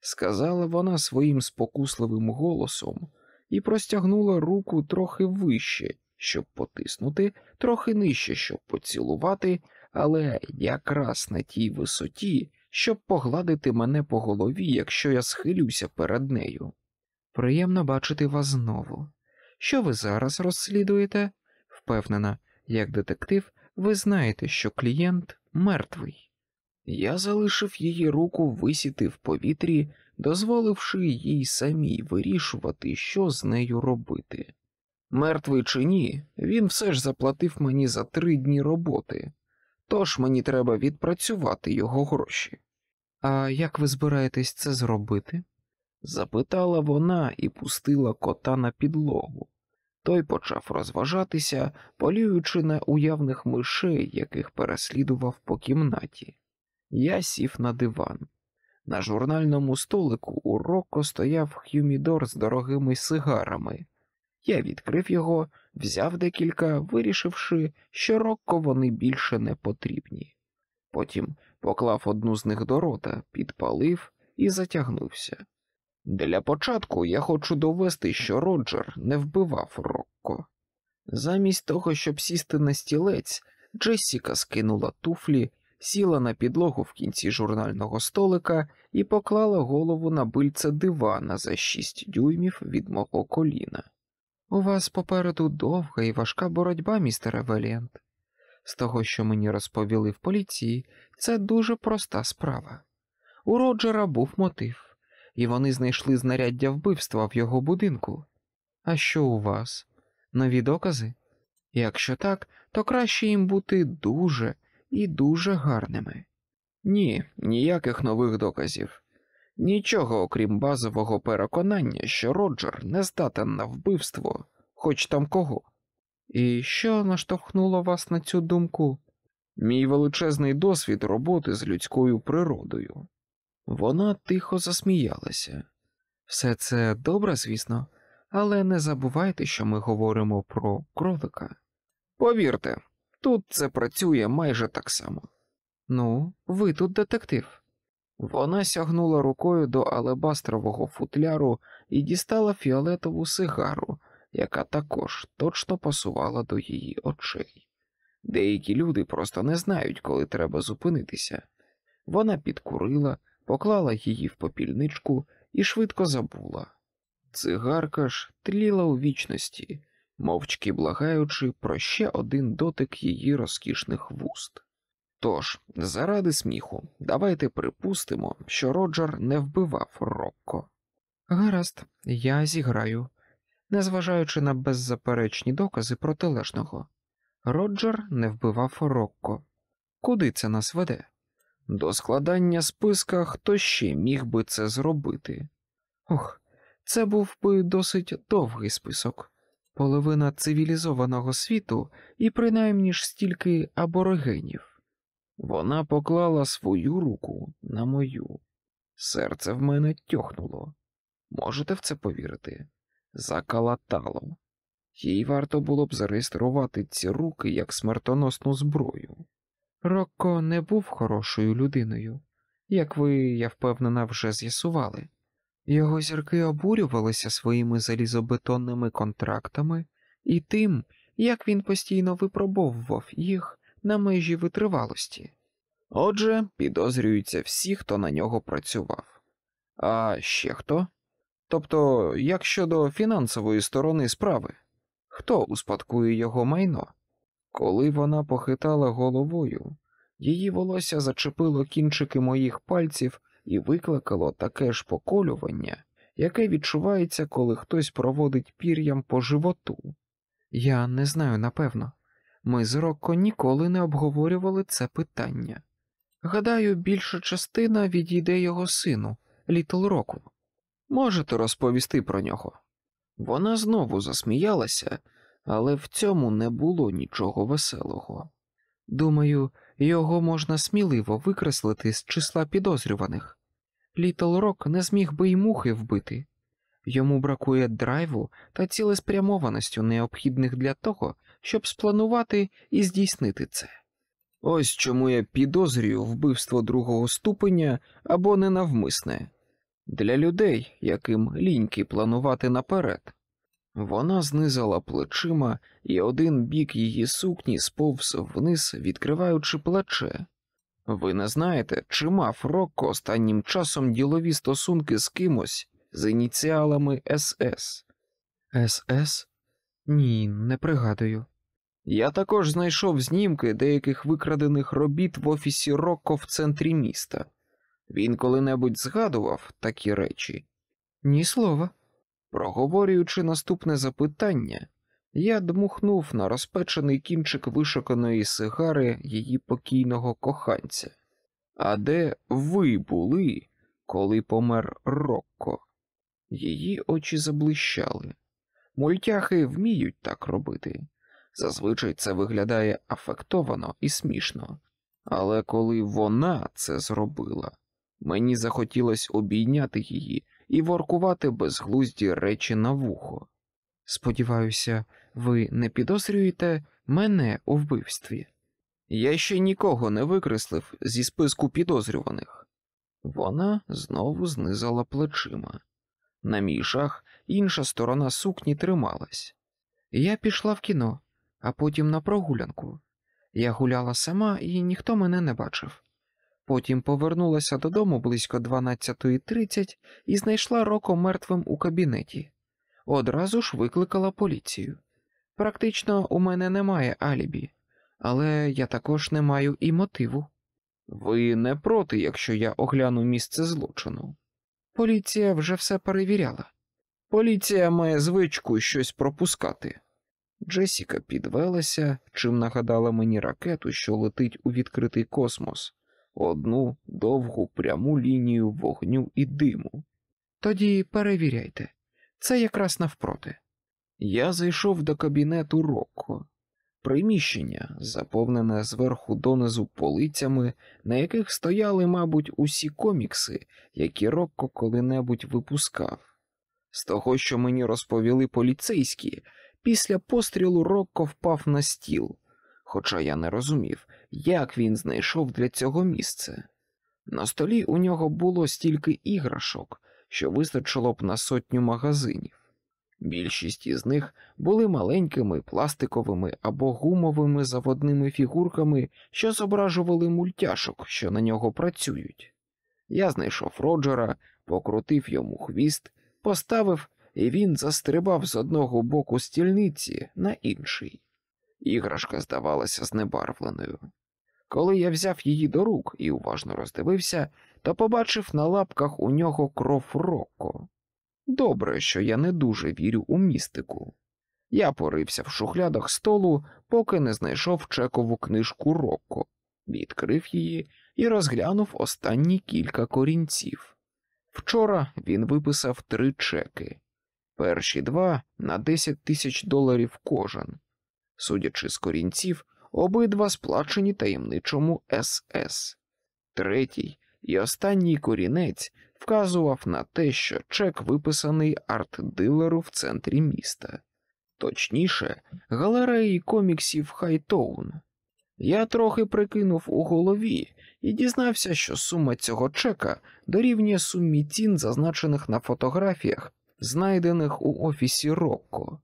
сказала вона своїм спокусливим голосом і простягнула руку трохи вище, щоб потиснути, трохи нижче, щоб поцілувати, але якраз на тій висоті, щоб погладити мене по голові, якщо я схилюся перед нею. Приємно бачити вас знову. Що ви зараз розслідуєте? Впевнена, як детектив, ви знаєте, що клієнт мертвий. Я залишив її руку висіти в повітрі, дозволивши їй самій вирішувати, що з нею робити. Мертвий чи ні, він все ж заплатив мені за три дні роботи, тож мені треба відпрацювати його гроші. А як ви збираєтесь це зробити? запитала вона і пустила кота на підлогу. Той почав розважатися, полюючи на уявних мишей, яких переслідував по кімнаті. Я сів на диван. На журнальному столику у Рокко стояв хюмідор з дорогими сигарами. Я відкрив його, взяв декілька, вирішивши, що Рокко вони більше не потрібні. Потім поклав одну з них до рота, підпалив і затягнувся. Для початку я хочу довести, що Роджер не вбивав Рокко. Замість того, щоб сісти на стілець, Джессіка скинула туфлі, сіла на підлогу в кінці журнального столика і поклала голову на бильце дивана за шість дюймів від мого коліна. У вас попереду довга і важка боротьба, містере Веліант. З того, що мені розповіли в поліції, це дуже проста справа. У Роджера був мотив, і вони знайшли знаряддя вбивства в його будинку. А що у вас? Нові докази? Якщо так, то краще їм бути дуже і дуже гарними. Ні, ніяких нових доказів. Нічого, окрім базового переконання, що Роджер не здатен на вбивство, хоч там кого. І що наштовхнуло вас на цю думку? Мій величезний досвід роботи з людською природою. Вона тихо засміялася. Все це добре, звісно, але не забувайте, що ми говоримо про кролика. Повірте, тут це працює майже так само. Ну, ви тут детектив. Вона сягнула рукою до алебастрового футляру і дістала фіолетову сигару, яка також точно пасувала до її очей. Деякі люди просто не знають, коли треба зупинитися. Вона підкурила, поклала її в попільничку і швидко забула. Цигарка ж тліла у вічності, мовчки благаючи про ще один дотик її розкішних вуст. Тож, заради сміху, давайте припустимо, що Роджер не вбивав Рокко. Гаразд, я зіграю, незважаючи на беззаперечні докази протилежного. Роджер не вбивав Рокко. Куди це нас веде? До складання списка хто ще міг би це зробити? Ох, це був би досить довгий список, половина цивілізованого світу і принаймні ж стільки аборигенів. Вона поклала свою руку на мою. Серце в мене тьохнуло. Можете в це повірити? Закалатало. Їй варто було б зареєструвати ці руки як смертоносну зброю. Рокко не був хорошою людиною, як ви, я впевнена, вже з'ясували. Його зірки обурювалися своїми залізобетонними контрактами і тим, як він постійно випробовував їх на межі витривалості. Отже, підозрюються всі, хто на нього працював. А ще хто? Тобто, як щодо фінансової сторони справи, хто успадкує його майно? Коли вона похитала головою, її волосся зачепило кінчики моїх пальців і викликало таке ж поколювання, яке відчувається, коли хтось проводить пір'ям по животу. Я не знаю напевно. Ми з Рокко ніколи не обговорювали це питання. Гадаю, більша частина відійде його сину, Літл Року. Можете розповісти про нього? Вона знову засміялася, але в цьому не було нічого веселого. Думаю, його можна сміливо викреслити з числа підозрюваних. Літл Рок не зміг би й мухи вбити. Йому бракує драйву та цілеспрямованостю, необхідних для того, щоб спланувати і здійснити це. Ось чому я підозрюю вбивство другого ступеня або ненавмисне для людей, яким ліньки планувати наперед. Вона знизала плечима, і один бік її сукні сповз вниз, відкриваючи плече. Ви не знаєте, чи мав Рокко останнім часом ділові стосунки з кимось з ініціалами СС? СС? Ні, не пригадую. Я також знайшов знімки деяких викрадених робіт в офісі Рокко в центрі міста. Він коли-небудь згадував такі речі? Ні слова. Проговорюючи наступне запитання, я дмухнув на розпечений кінчик вишуканої сигари її покійного коханця. А де ви були, коли помер Рокко? Її очі заблищали. Мультяхи вміють так робити. Зазвичай це виглядає афектовано і смішно. Але коли вона це зробила, мені захотілося обійняти її і воркувати безглузді речі на вухо. Сподіваюся, ви не підозрюєте мене у вбивстві. Я ще нікого не викреслив зі списку підозрюваних. Вона знову знизала плечима. На мій жах інша сторона сукні трималась. Я пішла в кіно, а потім на прогулянку. Я гуляла сама і ніхто мене не бачив. Потім повернулася додому близько 12.30 і знайшла Роко мертвим у кабінеті. Одразу ж викликала поліцію. Практично у мене немає алібі, але я також не маю і мотиву. Ви не проти, якщо я огляну місце злочину. Поліція вже все перевіряла. Поліція має звичку щось пропускати. Джесіка підвелася, чим нагадала мені ракету, що летить у відкритий космос, одну довгу пряму лінію вогню і диму. Тоді перевіряйте, це якраз навпроти. Я зайшов до кабінету Рокко. Приміщення, заповнене зверху донизу полицями, на яких стояли, мабуть, усі комікси, які Рокко коли-небудь випускав. З того, що мені розповіли поліцейські, після пострілу Рокко впав на стіл, хоча я не розумів, як він знайшов для цього місце. На столі у нього було стільки іграшок, що вистачило б на сотню магазинів. Більшість із них були маленькими пластиковими або гумовими заводними фігурками, що зображували мультяшок, що на нього працюють. Я знайшов Роджера, покрутив йому хвіст, поставив, і він застрибав з одного боку стільниці на інший. Іграшка здавалася знебарвленою. Коли я взяв її до рук і уважно роздивився, то побачив на лапках у нього кров Рокко. Добре, що я не дуже вірю у містику. Я порився в шухлядах столу, поки не знайшов чекову книжку Рокко, відкрив її і розглянув останні кілька корінців. Вчора він виписав три чеки, перші два на 10 тисяч доларів кожен. Судячи з корінців, обидва сплачені таємничому СС. Третій і останній корінець вказував на те, що чек виписаний арт-дилеру в центрі міста, точніше, галереї коміксів Хайтоун. Я трохи прикинув у голові і дізнався, що сума цього чека дорівнює сумі цін, зазначених на фотографіях, знайдених у офісі Рокко.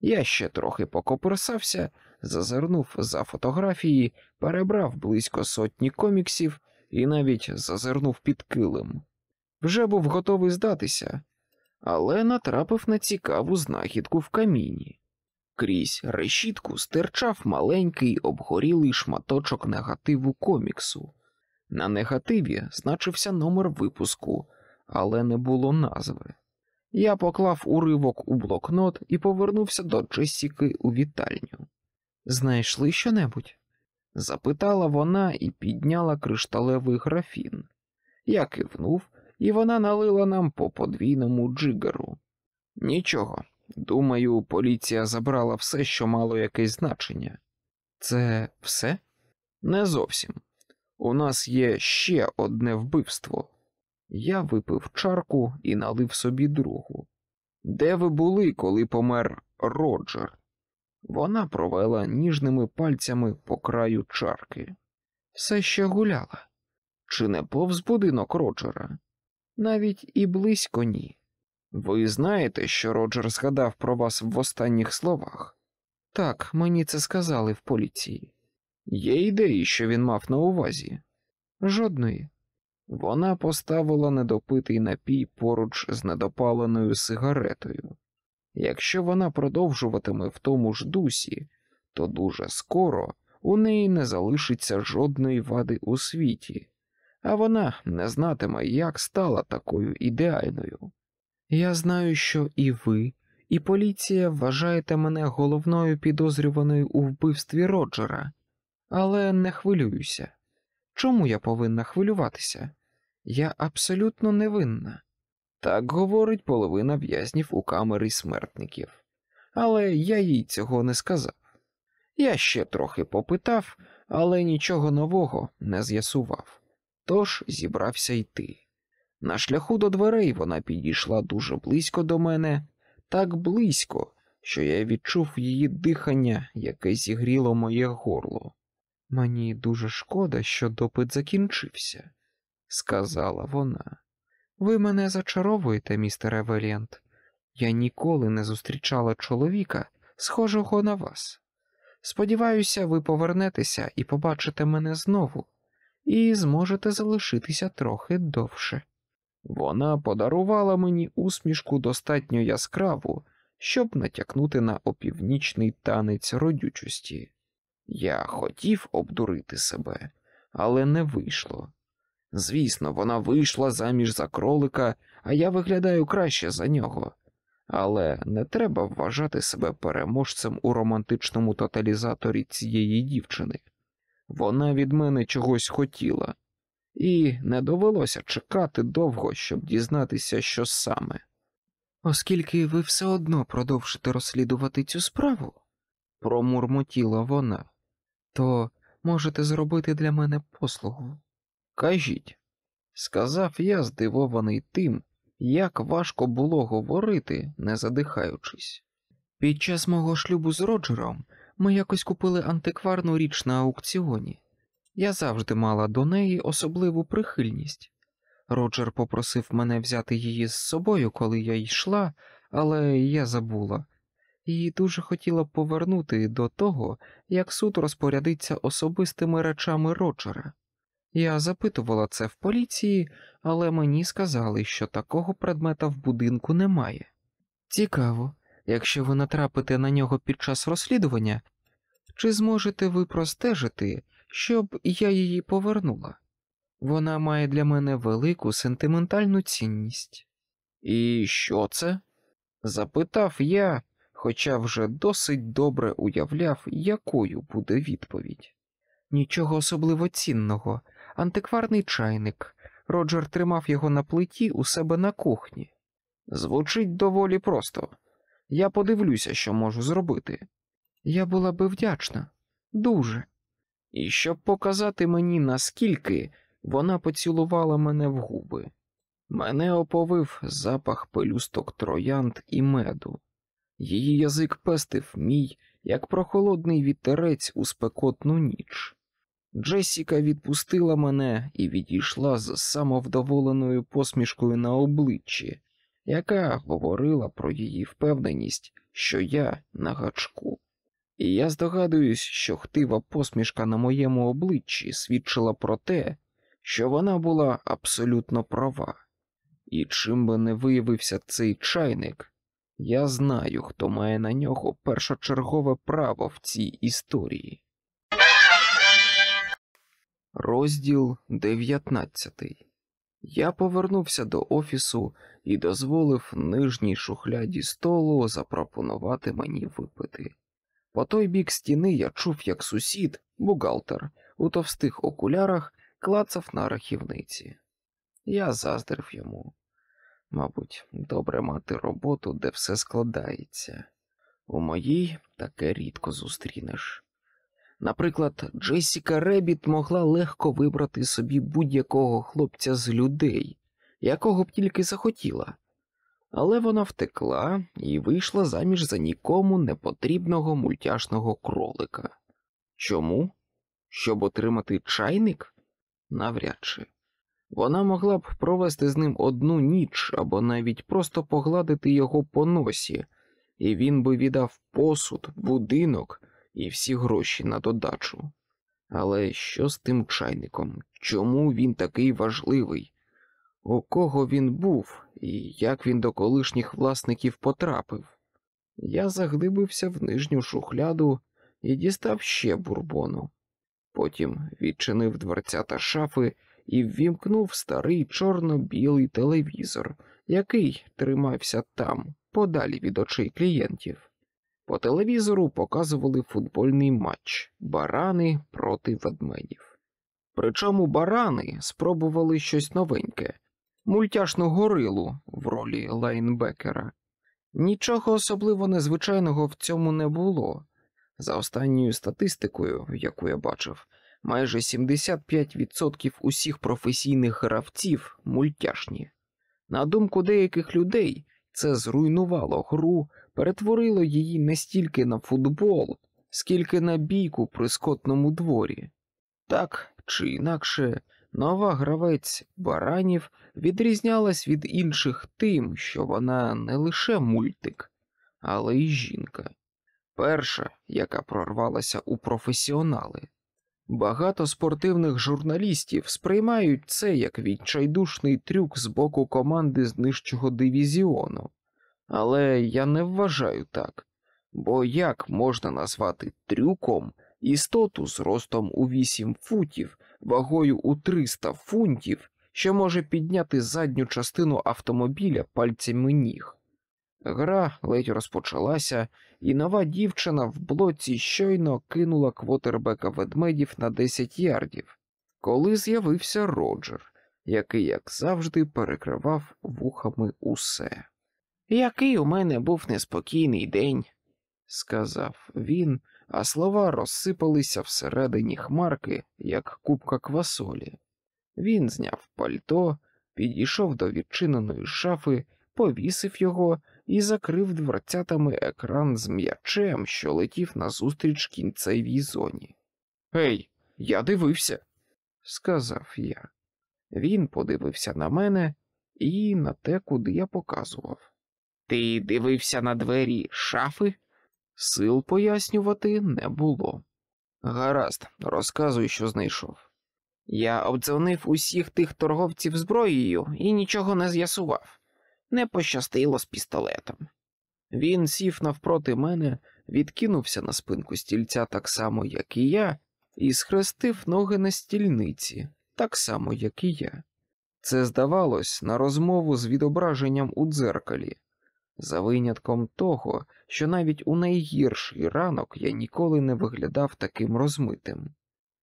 Я ще трохи покоперсався, зазирнув за фотографії, перебрав близько сотні коміксів і навіть зазирнув під килим. Вже був готовий здатися, але натрапив на цікаву знахідку в каміні. Крізь решітку стирчав маленький обгорілий шматочок негативу коміксу. На негативі значився номер випуску, але не було назви. Я поклав уривок у блокнот і повернувся до Джесіки у вітальню. Знайшли щонебудь? Запитала вона і підняла кришталевий графін. Я кивнув, і вона налила нам по подвійному джигеру. Нічого, думаю, поліція забрала все, що мало якесь значення. Це все? Не зовсім. У нас є ще одне вбивство. Я випив чарку і налив собі другу. Де ви були, коли помер Роджер? Вона провела ніжними пальцями по краю чарки. Все ще гуляла. Чи не повз будинок Роджера? Навіть і близько ні. Ви знаєте, що Роджер згадав про вас в останніх словах? Так, мені це сказали в поліції. Є ідеї, що він мав на увазі? Жодної. Вона поставила недопитий напій поруч з недопаленою сигаретою. Якщо вона продовжуватиме в тому ж дусі, то дуже скоро у неї не залишиться жодної вади у світі, а вона не знатиме, як стала такою ідеальною. Я знаю, що і ви, і поліція вважаєте мене головною підозрюваною у вбивстві Роджера, але не хвилююся. Чому я повинна хвилюватися? Я абсолютно невинна. Так говорить половина в'язнів у камері смертників. але я їй цього не сказав. Я ще трохи попитав, але нічого нового не з'ясував, тож зібрався йти. На шляху до дверей вона підійшла дуже близько до мене, так близько, що я відчув її дихання, яке зігріло моє горло. Мені дуже шкода, що допит закінчився, сказала вона. Ви мене зачаровуєте, містер Евеліант. Я ніколи не зустрічала чоловіка, схожого на вас. Сподіваюся, ви повернетеся і побачите мене знову, і зможете залишитися трохи довше. Вона подарувала мені усмішку достатньо яскраву, щоб натякнути на опівнічний танець родючості. Я хотів обдурити себе, але не вийшло. Звісно, вона вийшла заміж за кролика, а я виглядаю краще за нього. Але не треба вважати себе переможцем у романтичному тоталізаторі цієї дівчини. Вона від мене чогось хотіла, і не довелося чекати довго, щоб дізнатися, що саме. Оскільки ви все одно продовжите розслідувати цю справу, промурмотіла вона, то можете зробити для мене послугу. Кажіть, сказав я, здивований тим, як важко було говорити, не задихаючись. Під час мого шлюбу з Роджером ми якось купили антикварну річ на аукціоні. Я завжди мала до неї особливу прихильність. Роджер попросив мене взяти її з собою, коли я йшла, але я забула, і дуже хотіла повернути до того, як суд розпорядиться особистими речами Роджера. Я запитувала це в поліції, але мені сказали, що такого предмета в будинку немає. Цікаво, якщо ви натрапите на нього під час розслідування, чи зможете ви простежити, щоб я її повернула? Вона має для мене велику сентиментальну цінність. І що це? запитав я, хоча вже досить добре уявляв, якою буде відповідь. Нічого особливо цінного, антикварний чайник. Роджер тримав його на плиті у себе на кухні. Звучить доволі просто. Я подивлюся, що можу зробити. Я була би вдячна, дуже. І щоб показати мені, наскільки вона поцілувала мене в губи. Мене оповив запах пелюсток троянд і меду. Її язик пестив мій, як прохолодний вітерець у спекотну ніч. Джесіка відпустила мене і відійшла з самовдоволеною посмішкою на обличчі, яка говорила про її впевненість, що я на гачку. І я здогадуюсь, що хтива посмішка на моєму обличчі свідчила про те, що вона була абсолютно права. І чим би не виявився цей чайник, я знаю, хто має на нього першочергове право в цій історії. Розділ 19 Я повернувся до офісу і дозволив нижній шухляді столу запропонувати мені випити. По той бік стіни я чув, як сусід, бухгалтер, у товстих окулярах клацав на рахівниці. Я заздрив йому. Мабуть, добре мати роботу, де все складається. У моїй таке рідко зустрінеш. Наприклад, Джесіка Ребіт могла легко вибрати собі будь-якого хлопця з людей, якого б тільки захотіла, але вона втекла і вийшла заміж за нікому непотрібного мультяшного кролика. Чому? Щоб отримати чайник? Навряд чи. Вона могла б провести з ним одну ніч або навіть просто погладити його по носі, і він би віддав посуд, будинок і всі гроші на додачу. Але що з тим чайником? Чому він такий важливий? У кого він був і як він до колишніх власників потрапив? Я заглибився в нижню шухляду і дістав ще бурбону. Потім відчинив дверця та шафи і ввімкнув старий чорно-білий телевізор, який тримався там, подалі від очей клієнтів. По телевізору показували футбольний матч барани проти ведмедів. Причому барани спробували щось новеньке мультяшну горилу в ролі лайнбекера. Нічого особливо незвичайного в цьому не було. За останньою статистикою, яку я бачив, майже 75% усіх професійних гравців мультяшні. На думку деяких людей, це зруйнувало гру, перетворило її не стільки на футбол, скільки на бійку при скотному дворі. Так чи інакше, нова гравець баранів відрізнялась від інших тим, що вона не лише мультик, але й жінка. Перша, яка прорвалася у професіонали. Багато спортивних журналістів сприймають це як відчайдушний трюк з боку команди з нижчого дивізіону, але я не вважаю так, бо як можна назвати трюком істоту з ростом у 8 футів, вагою у 300 фунтів, що може підняти задню частину автомобіля пальцями ніг? Гра ледь розпочалася, і нова дівчина в блоці щойно кинула квотербека ведмедів на 10 ярдів, коли з'явився Роджер, який, як завжди, перекривав вухами усе. Який у мене був неспокійний день, сказав він, а слова розсипалися всередині хмарки, як купка квасолі. Він зняв пальто, підійшов до відчиненої шафи, повісив його і закрив дверцятами екран з м'ячем, що летів назустріч кінцевій зоні. Гей, я дивився, сказав я. Він подивився на мене і на те, куди я показував. Ти дивився на двері шафи? Сил пояснювати не було. Гаразд, розказуй, що знайшов. Я обдзвонив усіх тих торговців зброєю і нічого не з'ясував. Не пощастило з пістолетом. Він сів навпроти мене, відкинувся на спинку стільця так само, як і я, і схрестив ноги на стільниці, так само, як і я. Це здавалось на розмову з відображенням у дзеркалі, за винятком того, що навіть у найгірший ранок я ніколи не виглядав таким розмитим.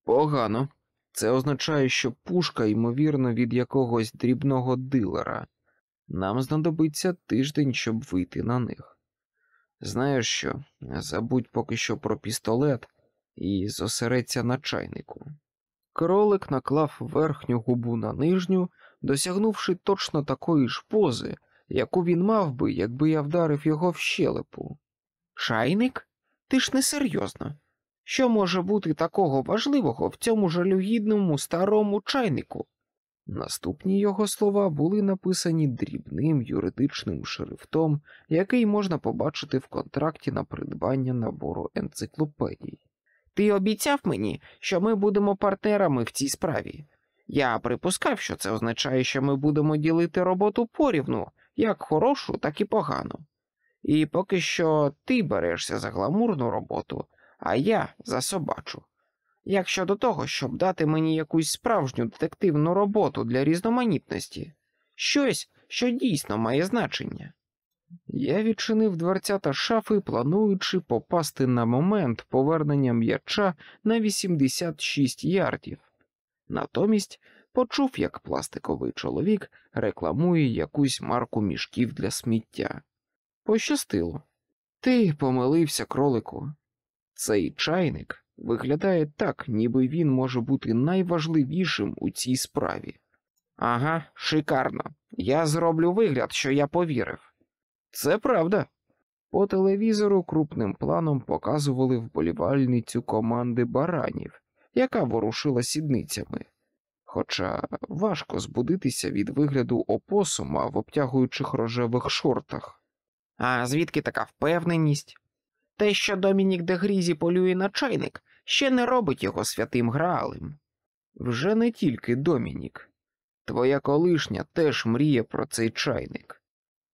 Погано. Це означає, що пушка, ймовірно, від якогось дрібного дилера. Нам знадобиться тиждень, щоб вийти на них. Знаєш що, забудь поки що про пістолет і зосереться на чайнику. Кролик наклав верхню губу на нижню, досягнувши точно такої ж пози, яку він мав би, якби я вдарив його в щелепу. Чайник? Ти ж не серйозно. Що може бути такого важливого в цьому жалюгідному старому чайнику? Наступні його слова були написані дрібним юридичним шрифтом, який можна побачити в контракті на придбання набору енциклопедій. Ти обіцяв мені, що ми будемо партнерами в цій справі. Я припускав, що це означає, що ми будемо ділити роботу порівну, як хорошу, так і погану. І поки що ти берешся за гламурну роботу, а я за собачу. Як щодо того, щоб дати мені якусь справжню детективну роботу для різноманітності, щось, що дійсно має значення. Я відчинив дверцята шафи, плануючи попасти на момент повернення м'яча на 86 ярдів. Натомість почув, як пластиковий чоловік рекламує якусь марку мішків для сміття. Пощастило. Ти помилився, кролику. Цей чайник виглядає так, ніби він може бути найважливішим у цій справі. Ага, шикарно. Я зроблю вигляд, що я повірив. Це правда. По телевізору крупним планом показували вболівальницю команди баранів, яка ворушила сідницями. Хоча важко збудитися від вигляду опосума в обтягуючих рожевих шортах. А звідки така впевненість? Те, що Домінік де Грізі полює на чайник, ще не робить його святим граалем. Вже не тільки Домінік. Твоя колишня теж мріє про цей чайник.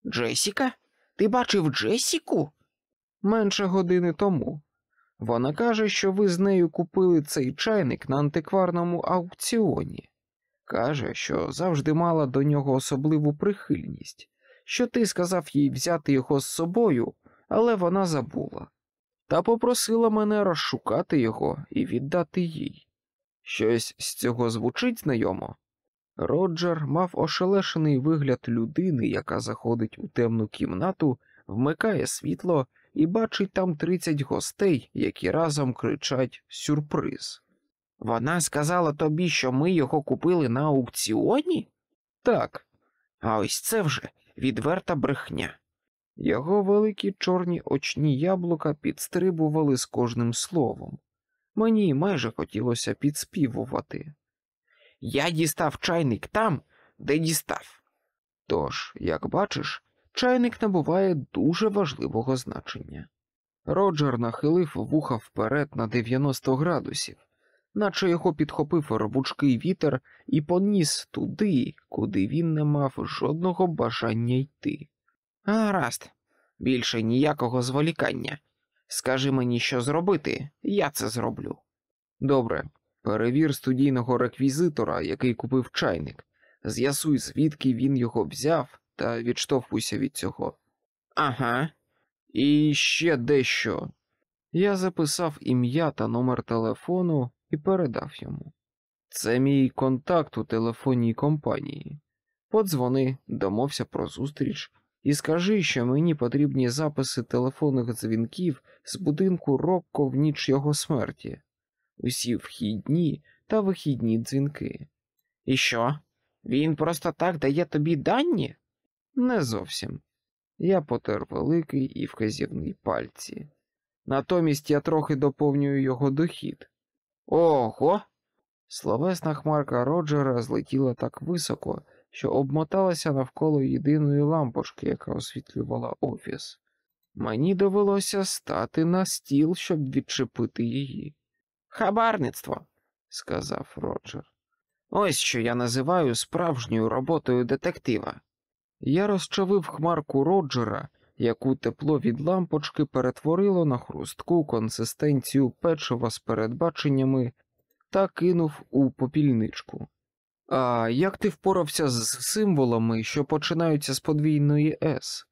Джесіка? Ти бачив Джесіку? Менше години тому. Вона каже, що ви з нею купили цей чайник на антикварному аукціоні. Каже, що завжди мала до нього особливу прихильність, що ти сказав їй взяти його з собою, але вона забула, та попросила мене розшукати його і віддати їй. Щось з цього звучить знайомо. Роджер мав ошелешений вигляд людини, яка заходить у темну кімнату, вмикає світло і бачить там 30 гостей, які разом кричать сюрприз. Вона сказала тобі, що ми його купили на аукціоні? Так, А ось це вже відверта брехня. його великі чорні очні яблука підстрибували з кожним словом. Мені майже хотілося підспівувати. Я дістав чайник там, де дістав. Тож, як бачиш, чайник набуває дуже важливого значення. Роджер нахилив вуха вперед на 90 градусів, наче його підхопив рвучкий вітер і поніс туди, куди він не мав жодного бажання йти. Гаразд, більше ніякого зволікання. Скажи мені, що зробити, я це зроблю. Добре, перевір студійного реквізитора, який купив чайник, з'ясуй, звідки він його взяв, та відштовхуйся від цього. Ага, І ще дещо. Я записав ім'я та номер телефону і передав йому. Це мій контакт у телефонній компанії. Подзвони, домовся про зустріч і скажи, що мені потрібні записи телефонних дзвінків з будинку Рокко в ніч його смерті, усі вхідні та вихідні дзвінки. і що? Він просто так дає тобі дані? Не зовсім. Я потер великий і вказівний пальці. Натомість я трохи доповнюю його дохід. Ого, Словесна хмарка Роджера злетіла так високо, що обмоталася навколо єдиної лампочки, яка освітлювала офіс. Мені довелося стати на стіл, щоб відчепити її, хабарництво. сказав Роджер. Ось що я називаю справжньою роботою детектива. Я розчавив хмарку Роджера, яку тепло від лампочки перетворило на хрустку консистенцію печива з передбаченнями та кинув у попільничку. А як ти впорався з символами, що починаються з подвійної С?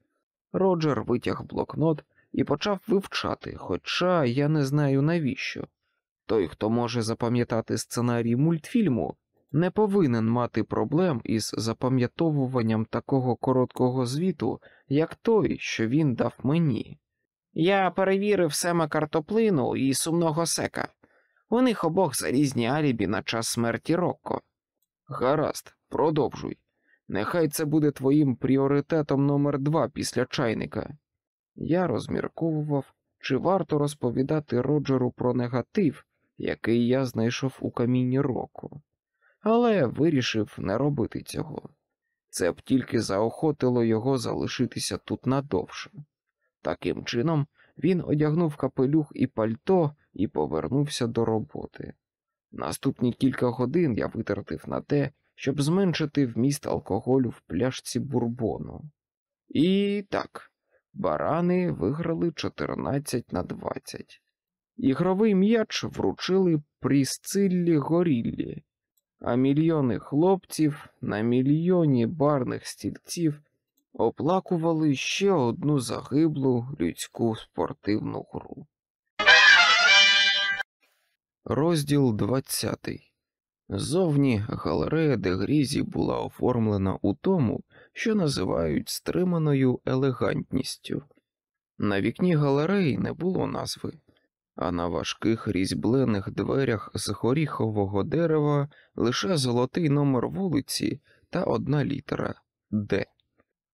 Роджер витяг блокнот і почав вивчати, хоча я не знаю навіщо. Той, хто може запам'ятати сценарій мультфільму, не повинен мати проблем із запам'ятовуванням такого короткого звіту, як той, що він дав мені. Я перевірив сема картоплину і сумного сека. У них обох залізні алібі на час смерті Рокко. Гаразд, продовжуй. Нехай це буде твоїм пріоритетом номер два після чайника. Я розмірковував, чи варто розповідати Роджеру про негатив, який я знайшов у камінні року, але вирішив не робити цього. Це б тільки заохотило його залишитися тут надовше. Таким чином, він одягнув капелюх і пальто і повернувся до роботи. Наступні кілька годин я витратив на те, щоб зменшити вміст алкоголю в пляшці бурбону. І так, барани виграли 14 на 20. Ігровий м'яч вручили Прісциллі Горіллі, а мільйони хлопців на мільйоні барних стільців оплакували ще одну загиблу людську спортивну гру. Розділ 20 Зовні галерея де Грізі була оформлена у тому, що називають стриманою елегантністю. На вікні галереї не було назви, а на важких різьблених дверях з горіхового дерева лише золотий номер вулиці та одна літера Д.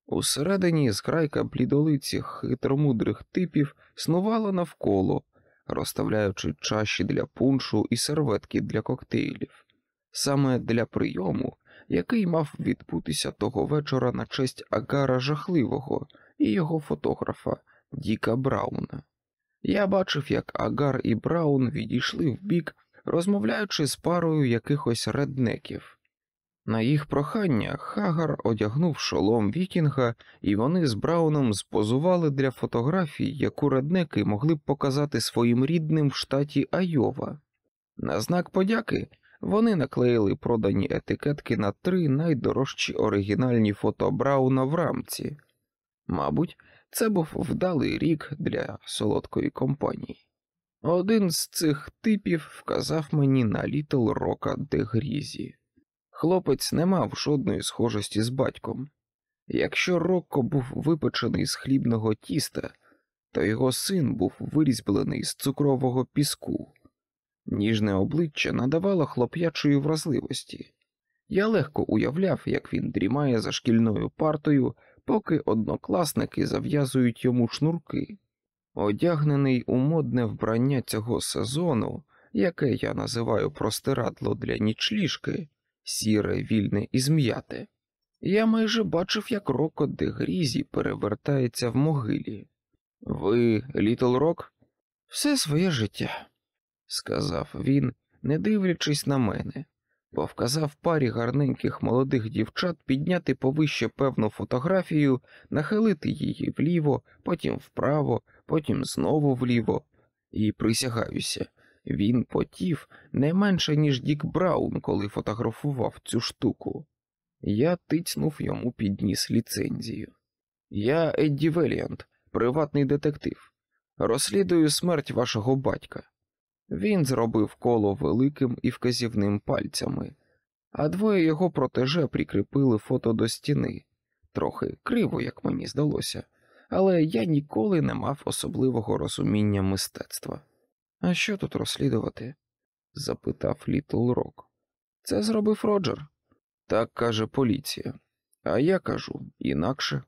Усередині зграйка блідолиціх хитромудрих типів снувала навколо, розставляючи чаші для пуншу і серветки для коктейлів, саме для прийому, який мав відбутися того вечора на честь Агара Жахливого і його фотографа Діка Брауна. Я бачив, як Хагар і Браун відійшли вбік, розмовляючи з парою якихось реднеків. На їх прохання Хагар одягнув шолом Вікінга, і вони з Брауном спозували для фотографій, яку реднеки могли б показати своїм рідним в штаті Айова. На знак подяки вони наклеїли продані етикетки на три найдорожчі оригінальні фото Брауна в рамці. Мабуть, це був вдалий рік для солодкої компанії. Один з цих типів вказав мені на Літл Рока де Грізі. Хлопець не мав жодної схожості з батьком. Якщо Рокко був випечений з хлібного тіста, то його син був вирізблений з цукрового піску. Ніжне обличчя надавало хлоп'ячої вразливості. Я легко уявляв, як він дрімає за шкільною партою, поки однокласники зав'язують йому шнурки. Одягнений у модне вбрання цього сезону, яке я називаю простирадло для нічліжки, сіре, вільне і зм'яте, я майже бачив, як Роко де Грізі перевертається в могилі. Ви, Літл Рок, все своє життя, сказав він, не дивлячись на мене, бо вказав парі гарненьких молодих дівчат підняти повище певну фотографію, нахилити її вліво, потім вправо, потім знову вліво, і присягаюся, він потів не менше, ніж Дік Браун, коли фотографував цю штуку. Я тицнув йому підніс ліцензію. Я Едді Веліант, приватний детектив. Розслідую смерть вашого батька. Він зробив коло великим і вказівним пальцями, а двоє його протеже прикріпили фото до стіни, трохи криво, як мені здалося, але я ніколи не мав особливого розуміння мистецтва. А що тут розслідувати? запитав Літл Рок. Це зробив Роджер. Так каже поліція. А я кажу інакше.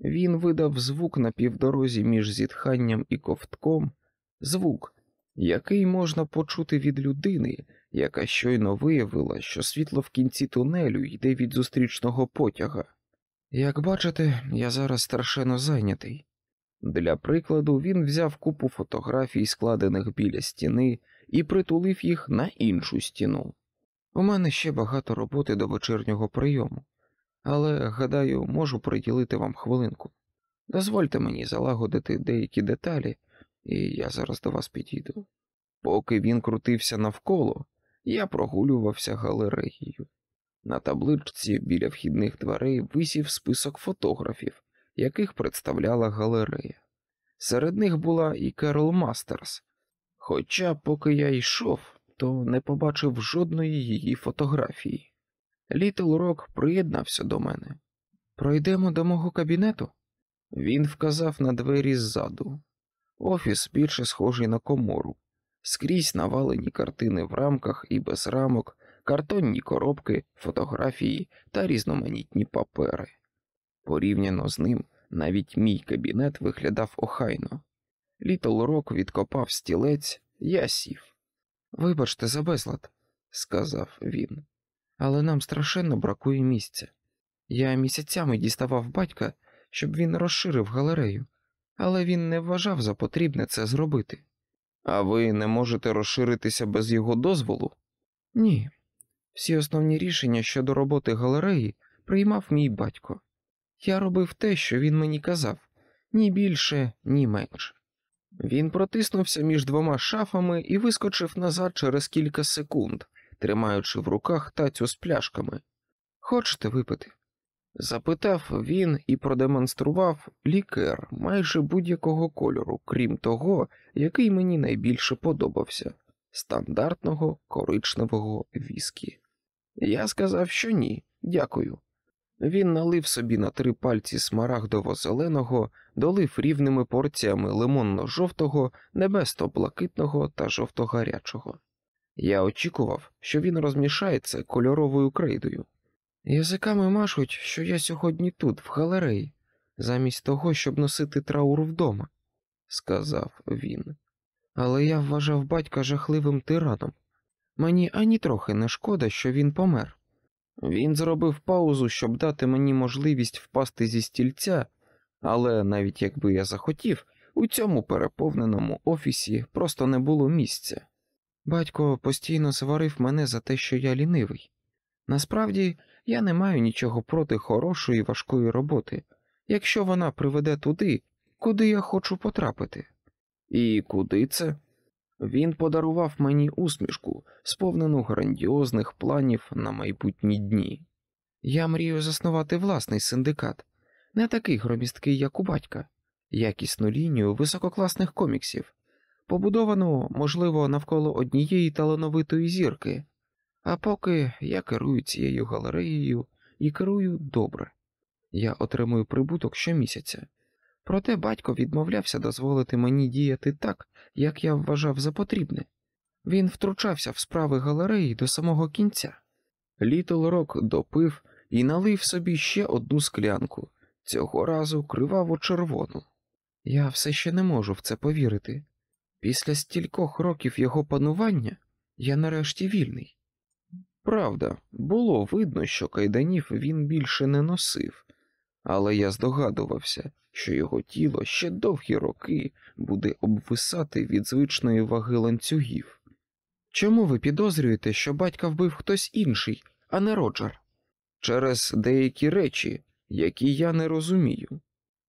Він видав звук на півдорозі між зітханням і ковтком, звук, який можна почути від людини, яка щойно виявила, що світло в кінці тунелю йде від зустрічного потяга. Як бачите, я зараз страшенно зайнятий. Для прикладу, він взяв купу фотографій, складених біля стіни, і притулив їх на іншу стіну. У мене ще багато роботи до вечірнього прийому, але, гадаю, можу приділити вам хвилинку. Дозвольте мені залагодити деякі деталі, і я зараз до вас підійду. Поки він крутився навколо, я прогулювався галереєю. На табличці біля вхідних дверей висів список фотографів, яких представляла галерея. Серед них була і Керол Мастерс, хоча, поки я йшов, то не побачив жодної її фотографії. Літл Рок приєднався до мене. Пройдемо до мого кабінету. Він вказав на двері ззаду. Офіс більше схожий на комору, скрізь навалені картини в рамках і без рамок, картонні коробки, фотографії та різноманітні папери. Порівняно з ним, навіть мій кабінет виглядав охайно. Літл Рок відкопав стілець, я сів. Вибачте за безлад, сказав він, але нам страшенно бракує місця. Я місяцями діставав батька, щоб він розширив галерею, але він не вважав за потрібне це зробити. А ви не можете розширитися без його дозволу? Ні. Всі основні рішення щодо роботи галереї приймав мій батько. Я робив те, що він мені казав, ні більше, ні менше. Він протиснувся між двома шафами і вискочив назад через кілька секунд, тримаючи в руках тацю з пляшками. Хочете випити? Запитав він і продемонстрував лікер майже будь-якого кольору, крім того, який мені найбільше подобався стандартного коричневого віскі. Я сказав, що ні, дякую. Він налив собі на три пальці смарагдово-зеленого, долив рівними порціями лимонно-жовтого, небесто-блакитного та жовто-гарячого. Я очікував, що він розмішає це кольоровою крейдою. Язиками машуть, що я сьогодні тут, в галереї, замість того, щоб носити траур вдома, сказав він. Але я вважав батька жахливим тираном. Мені ані трохи не шкода, що він помер. Він зробив паузу, щоб дати мені можливість впасти зі стільця, але навіть якби я захотів, у цьому переповненому офісі просто не було місця. Батько постійно сварив мене за те, що я лінивий. Насправді я не маю нічого проти хорошої важкої роботи, якщо вона приведе туди, куди я хочу потрапити. І куди це? Він подарував мені усмішку, сповнену грандіозних планів на майбутні дні. Я мрію заснувати власний синдикат, не такий громісткий, як у батька, якісну лінію висококласних коміксів, побудовану, можливо, навколо однієї талановитої зірки. А поки я керую цією галереєю і керую добре. Я отримую прибуток щомісяця. Проте батько відмовлявся дозволити мені діяти так, як я вважав за потрібне. Він втручався в справи галереї до самого кінця. Літл Рок допив і налив собі ще одну склянку, цього разу криваво червону. Я все ще не можу в це повірити. Після стількох років його панування я нарешті вільний. Правда, було видно, що кайданів він більше не носив, але я здогадувався, що його тіло ще довгі роки буде обвисати від звичної ваги ланцюгів. Чому ви підозрюєте, що батька вбив хтось інший, а не Роджер? Через деякі речі, які я не розумію.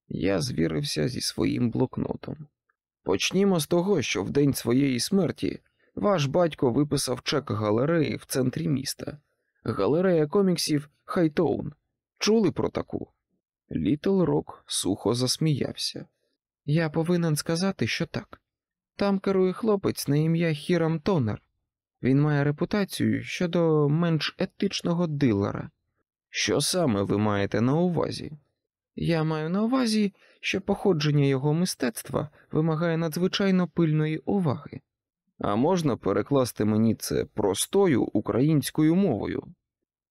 Я звірився зі своїм блокнотом. Почнімо з того, що в день своєї смерті ваш батько виписав чек галереї в центрі міста. Галерея коміксів Хайтоун. Чули про таку? Літл Рок сухо засміявся. Я повинен сказати, що так. Там керує хлопець на ім'я Хірам Тонер. Він має репутацію щодо менш етичного дилера. Що саме ви маєте на увазі? Я маю на увазі, що походження його мистецтва вимагає надзвичайно пильної уваги. А можна перекласти мені це простою українською мовою?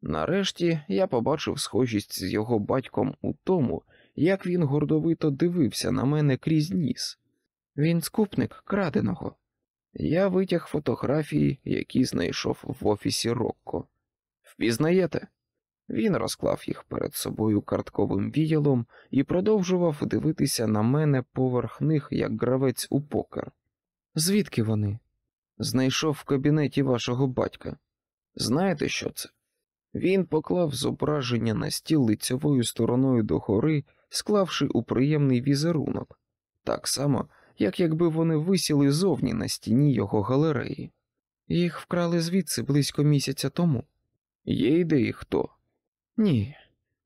Нарешті я побачив схожість з його батьком у тому, як він гордовито дивився на мене крізь ніс. Він скупник краденого. Я витяг фотографії, які знайшов в офісі Рокко. Впізнаєте? Він розклав їх перед собою картковим віялом і продовжував дивитися на мене поверх них, як гравець у покер. Звідки вони? Знайшов в кабінеті вашого батька. Знаєте, що це? Він поклав зображення на стіл лицьовою стороною догори, склавши у приємний візерунок, так само, як якби вони висіли зовні на стіні його галереї. Їх вкрали звідси близько місяця тому. Є ідеї хто? Ні.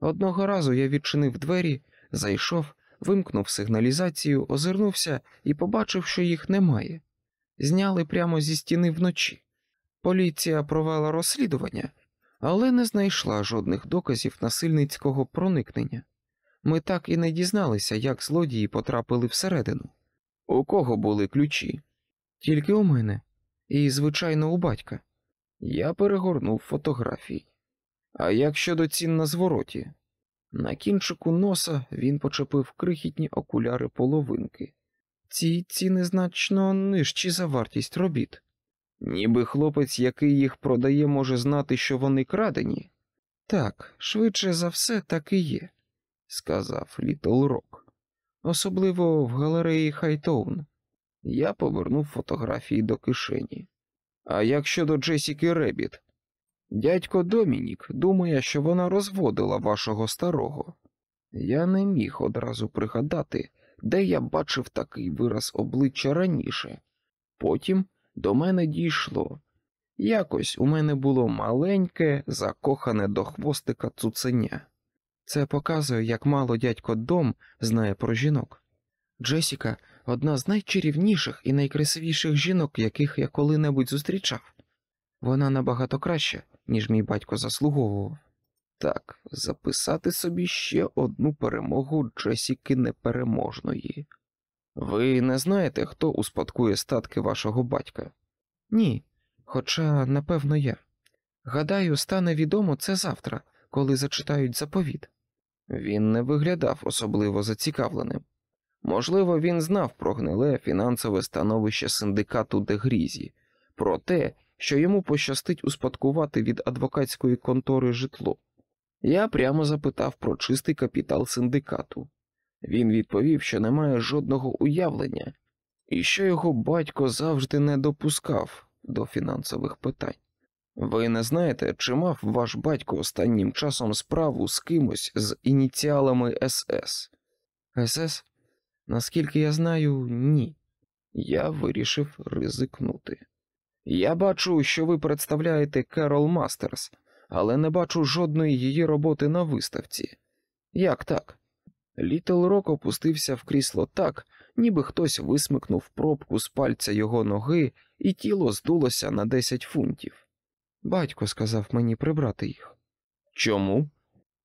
Одного разу я відчинив двері, зайшов, вимкнув сигналізацію, озирнувся і побачив, що їх немає. Зняли прямо зі стіни вночі. Поліція провела розслідування, але не знайшла жодних доказів насильницького проникнення. Ми так і не дізналися, як злодії потрапили всередину. У кого були ключі? Тільки у мене, і, звичайно, у батька. Я перегорнув фотографії. А як щодо цін на звороті? На кінчику носа він почепив крихітні окуляри половинки. Ці ціни значно нижчі за вартість робіт. Ніби хлопець, який їх продає, може знати, що вони крадені. Так, швидше за все, так і є, сказав Літл Рок. Особливо в галереї Хайтоун. Я повернув фотографії до кишені. А як щодо Джесіки Ребіт? Дядько Домінік думає, що вона розводила вашого старого. Я не міг одразу пригадати, де я бачив такий вираз обличчя раніше. Потім до мене дійшло. Якось у мене було маленьке, закохане до хвостика цуценя. Це показує, як мало дядько Дом знає про жінок. Джесіка одна з найчарівніших і найкрасивіших жінок, яких я коли-небудь зустрічав. Вона набагато краща, ніж мій батько заслуговував. Так, записати собі ще одну перемогу Джесіки непереможної. Ви не знаєте, хто успадкує статки вашого батька? Ні, хоча, напевно, я. Гадаю, стане відомо це завтра, коли зачитають заповіт. Він не виглядав особливо зацікавленим. Можливо, він знав про гниле фінансове становище синдикату Дегрізі, про те, що йому пощастить успадкувати від адвокатської контори житло. Я прямо запитав про чистий капітал синдикату. Він відповів, що не має жодного уявлення, і що його батько завжди не допускав до фінансових питань. Ви не знаєте, чи мав ваш батько останнім часом справу з кимось з ініціалами СС? СС? Наскільки я знаю, ні. Я вирішив ризикнути. Я бачу, що ви представляєте Керол Мастерс, але не бачу жодної її роботи на виставці. Як так? Літл Рок опустився в крісло так, ніби хтось висмикнув пробку з пальця його ноги, і тіло здулося на 10 фунтів. Батько сказав мені прибрати їх. Чому?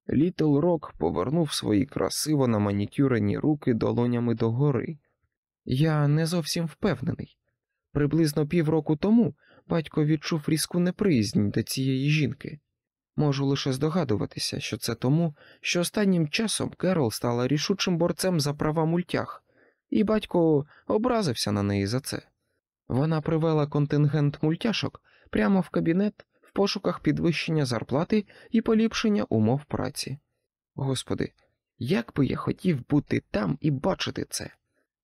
Літл Рок повернув свої красиво наманікюрені руки долонями догори. Я не зовсім впевнений. Приблизно півроку тому батько відчув різку неприязнь до цієї жінки. Можу лише здогадуватися, що це тому, що останнім часом Керол стала рішучим борцем за права мультях, і батько образився на неї за це. Вона привела контингент мультяшок прямо в кабінет в пошуках підвищення зарплати і поліпшення умов праці. Господи, як би я хотів бути там і бачити це.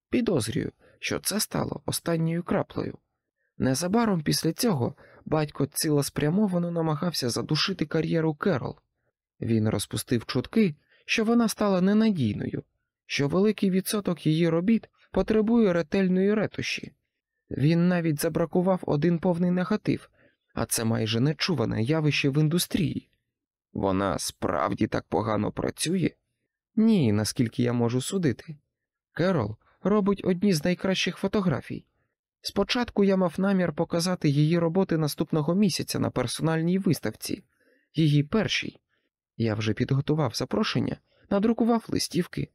Підозрюю, що це стало останньою краплею. Незабаром після цього батько цілеспрямовано намагався задушити кар'єру Керол. Він розпустив чутки, що вона стала ненадійною, що великий відсоток її робіт потребує ретельної ретуші. Він навіть забракував один повний негатив, а це майже нечуване явище в індустрії. Вона справді так погано працює? Ні, наскільки я можу судити. Керол робить одні з найкращих фотографій. Спочатку я мав намір показати її роботи наступного місяця на персональній виставці, її першій. Я вже підготував запрошення, надрукував листівки.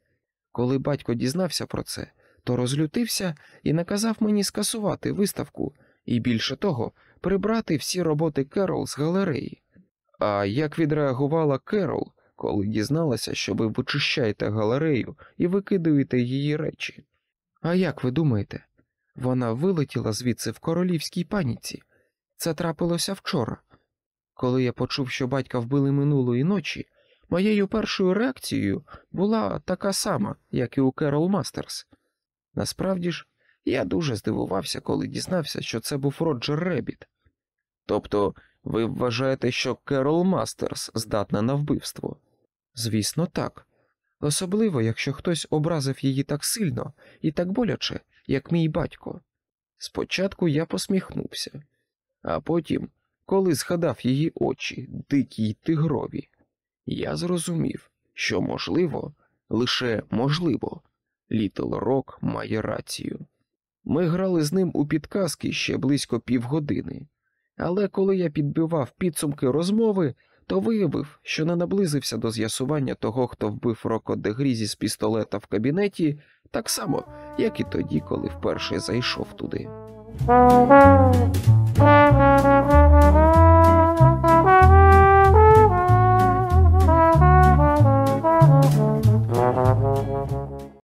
Коли батько дізнався про це, то розлютився і наказав мені скасувати виставку і більше того, прибрати всі роботи Керол з галереї. А як відреагувала Керол, коли дізналася, що ви вичищаєте галерею і викидуєте її речі? А як ви думаєте? Вона вилетіла звідси в королівській паніці. Це трапилося вчора. Коли я почув, що батька вбили минулої ночі, моєю першою реакцією була така сама, як і у Керол Мастерс. Насправді ж, я дуже здивувався, коли дізнався, що це був Роджер Ребіт. Тобто, ви вважаєте, що Керол Мастерс здатна на вбивство? Звісно, так. Особливо, якщо хтось образив її так сильно і так боляче, як мій батько. Спочатку я посміхнувся, а потім, коли згадав її очі, дикі й тигрові, я зрозумів, що можливо, лише можливо, Літл Рок має рацію. Ми грали з ним у підказки ще близько півгодини, але коли я підбивав підсумки розмови, то виявив, що не наблизився до з'ясування того, хто вбив Роко де Грізі з пістолета в кабінеті, так само, як і тоді, коли вперше зайшов туди.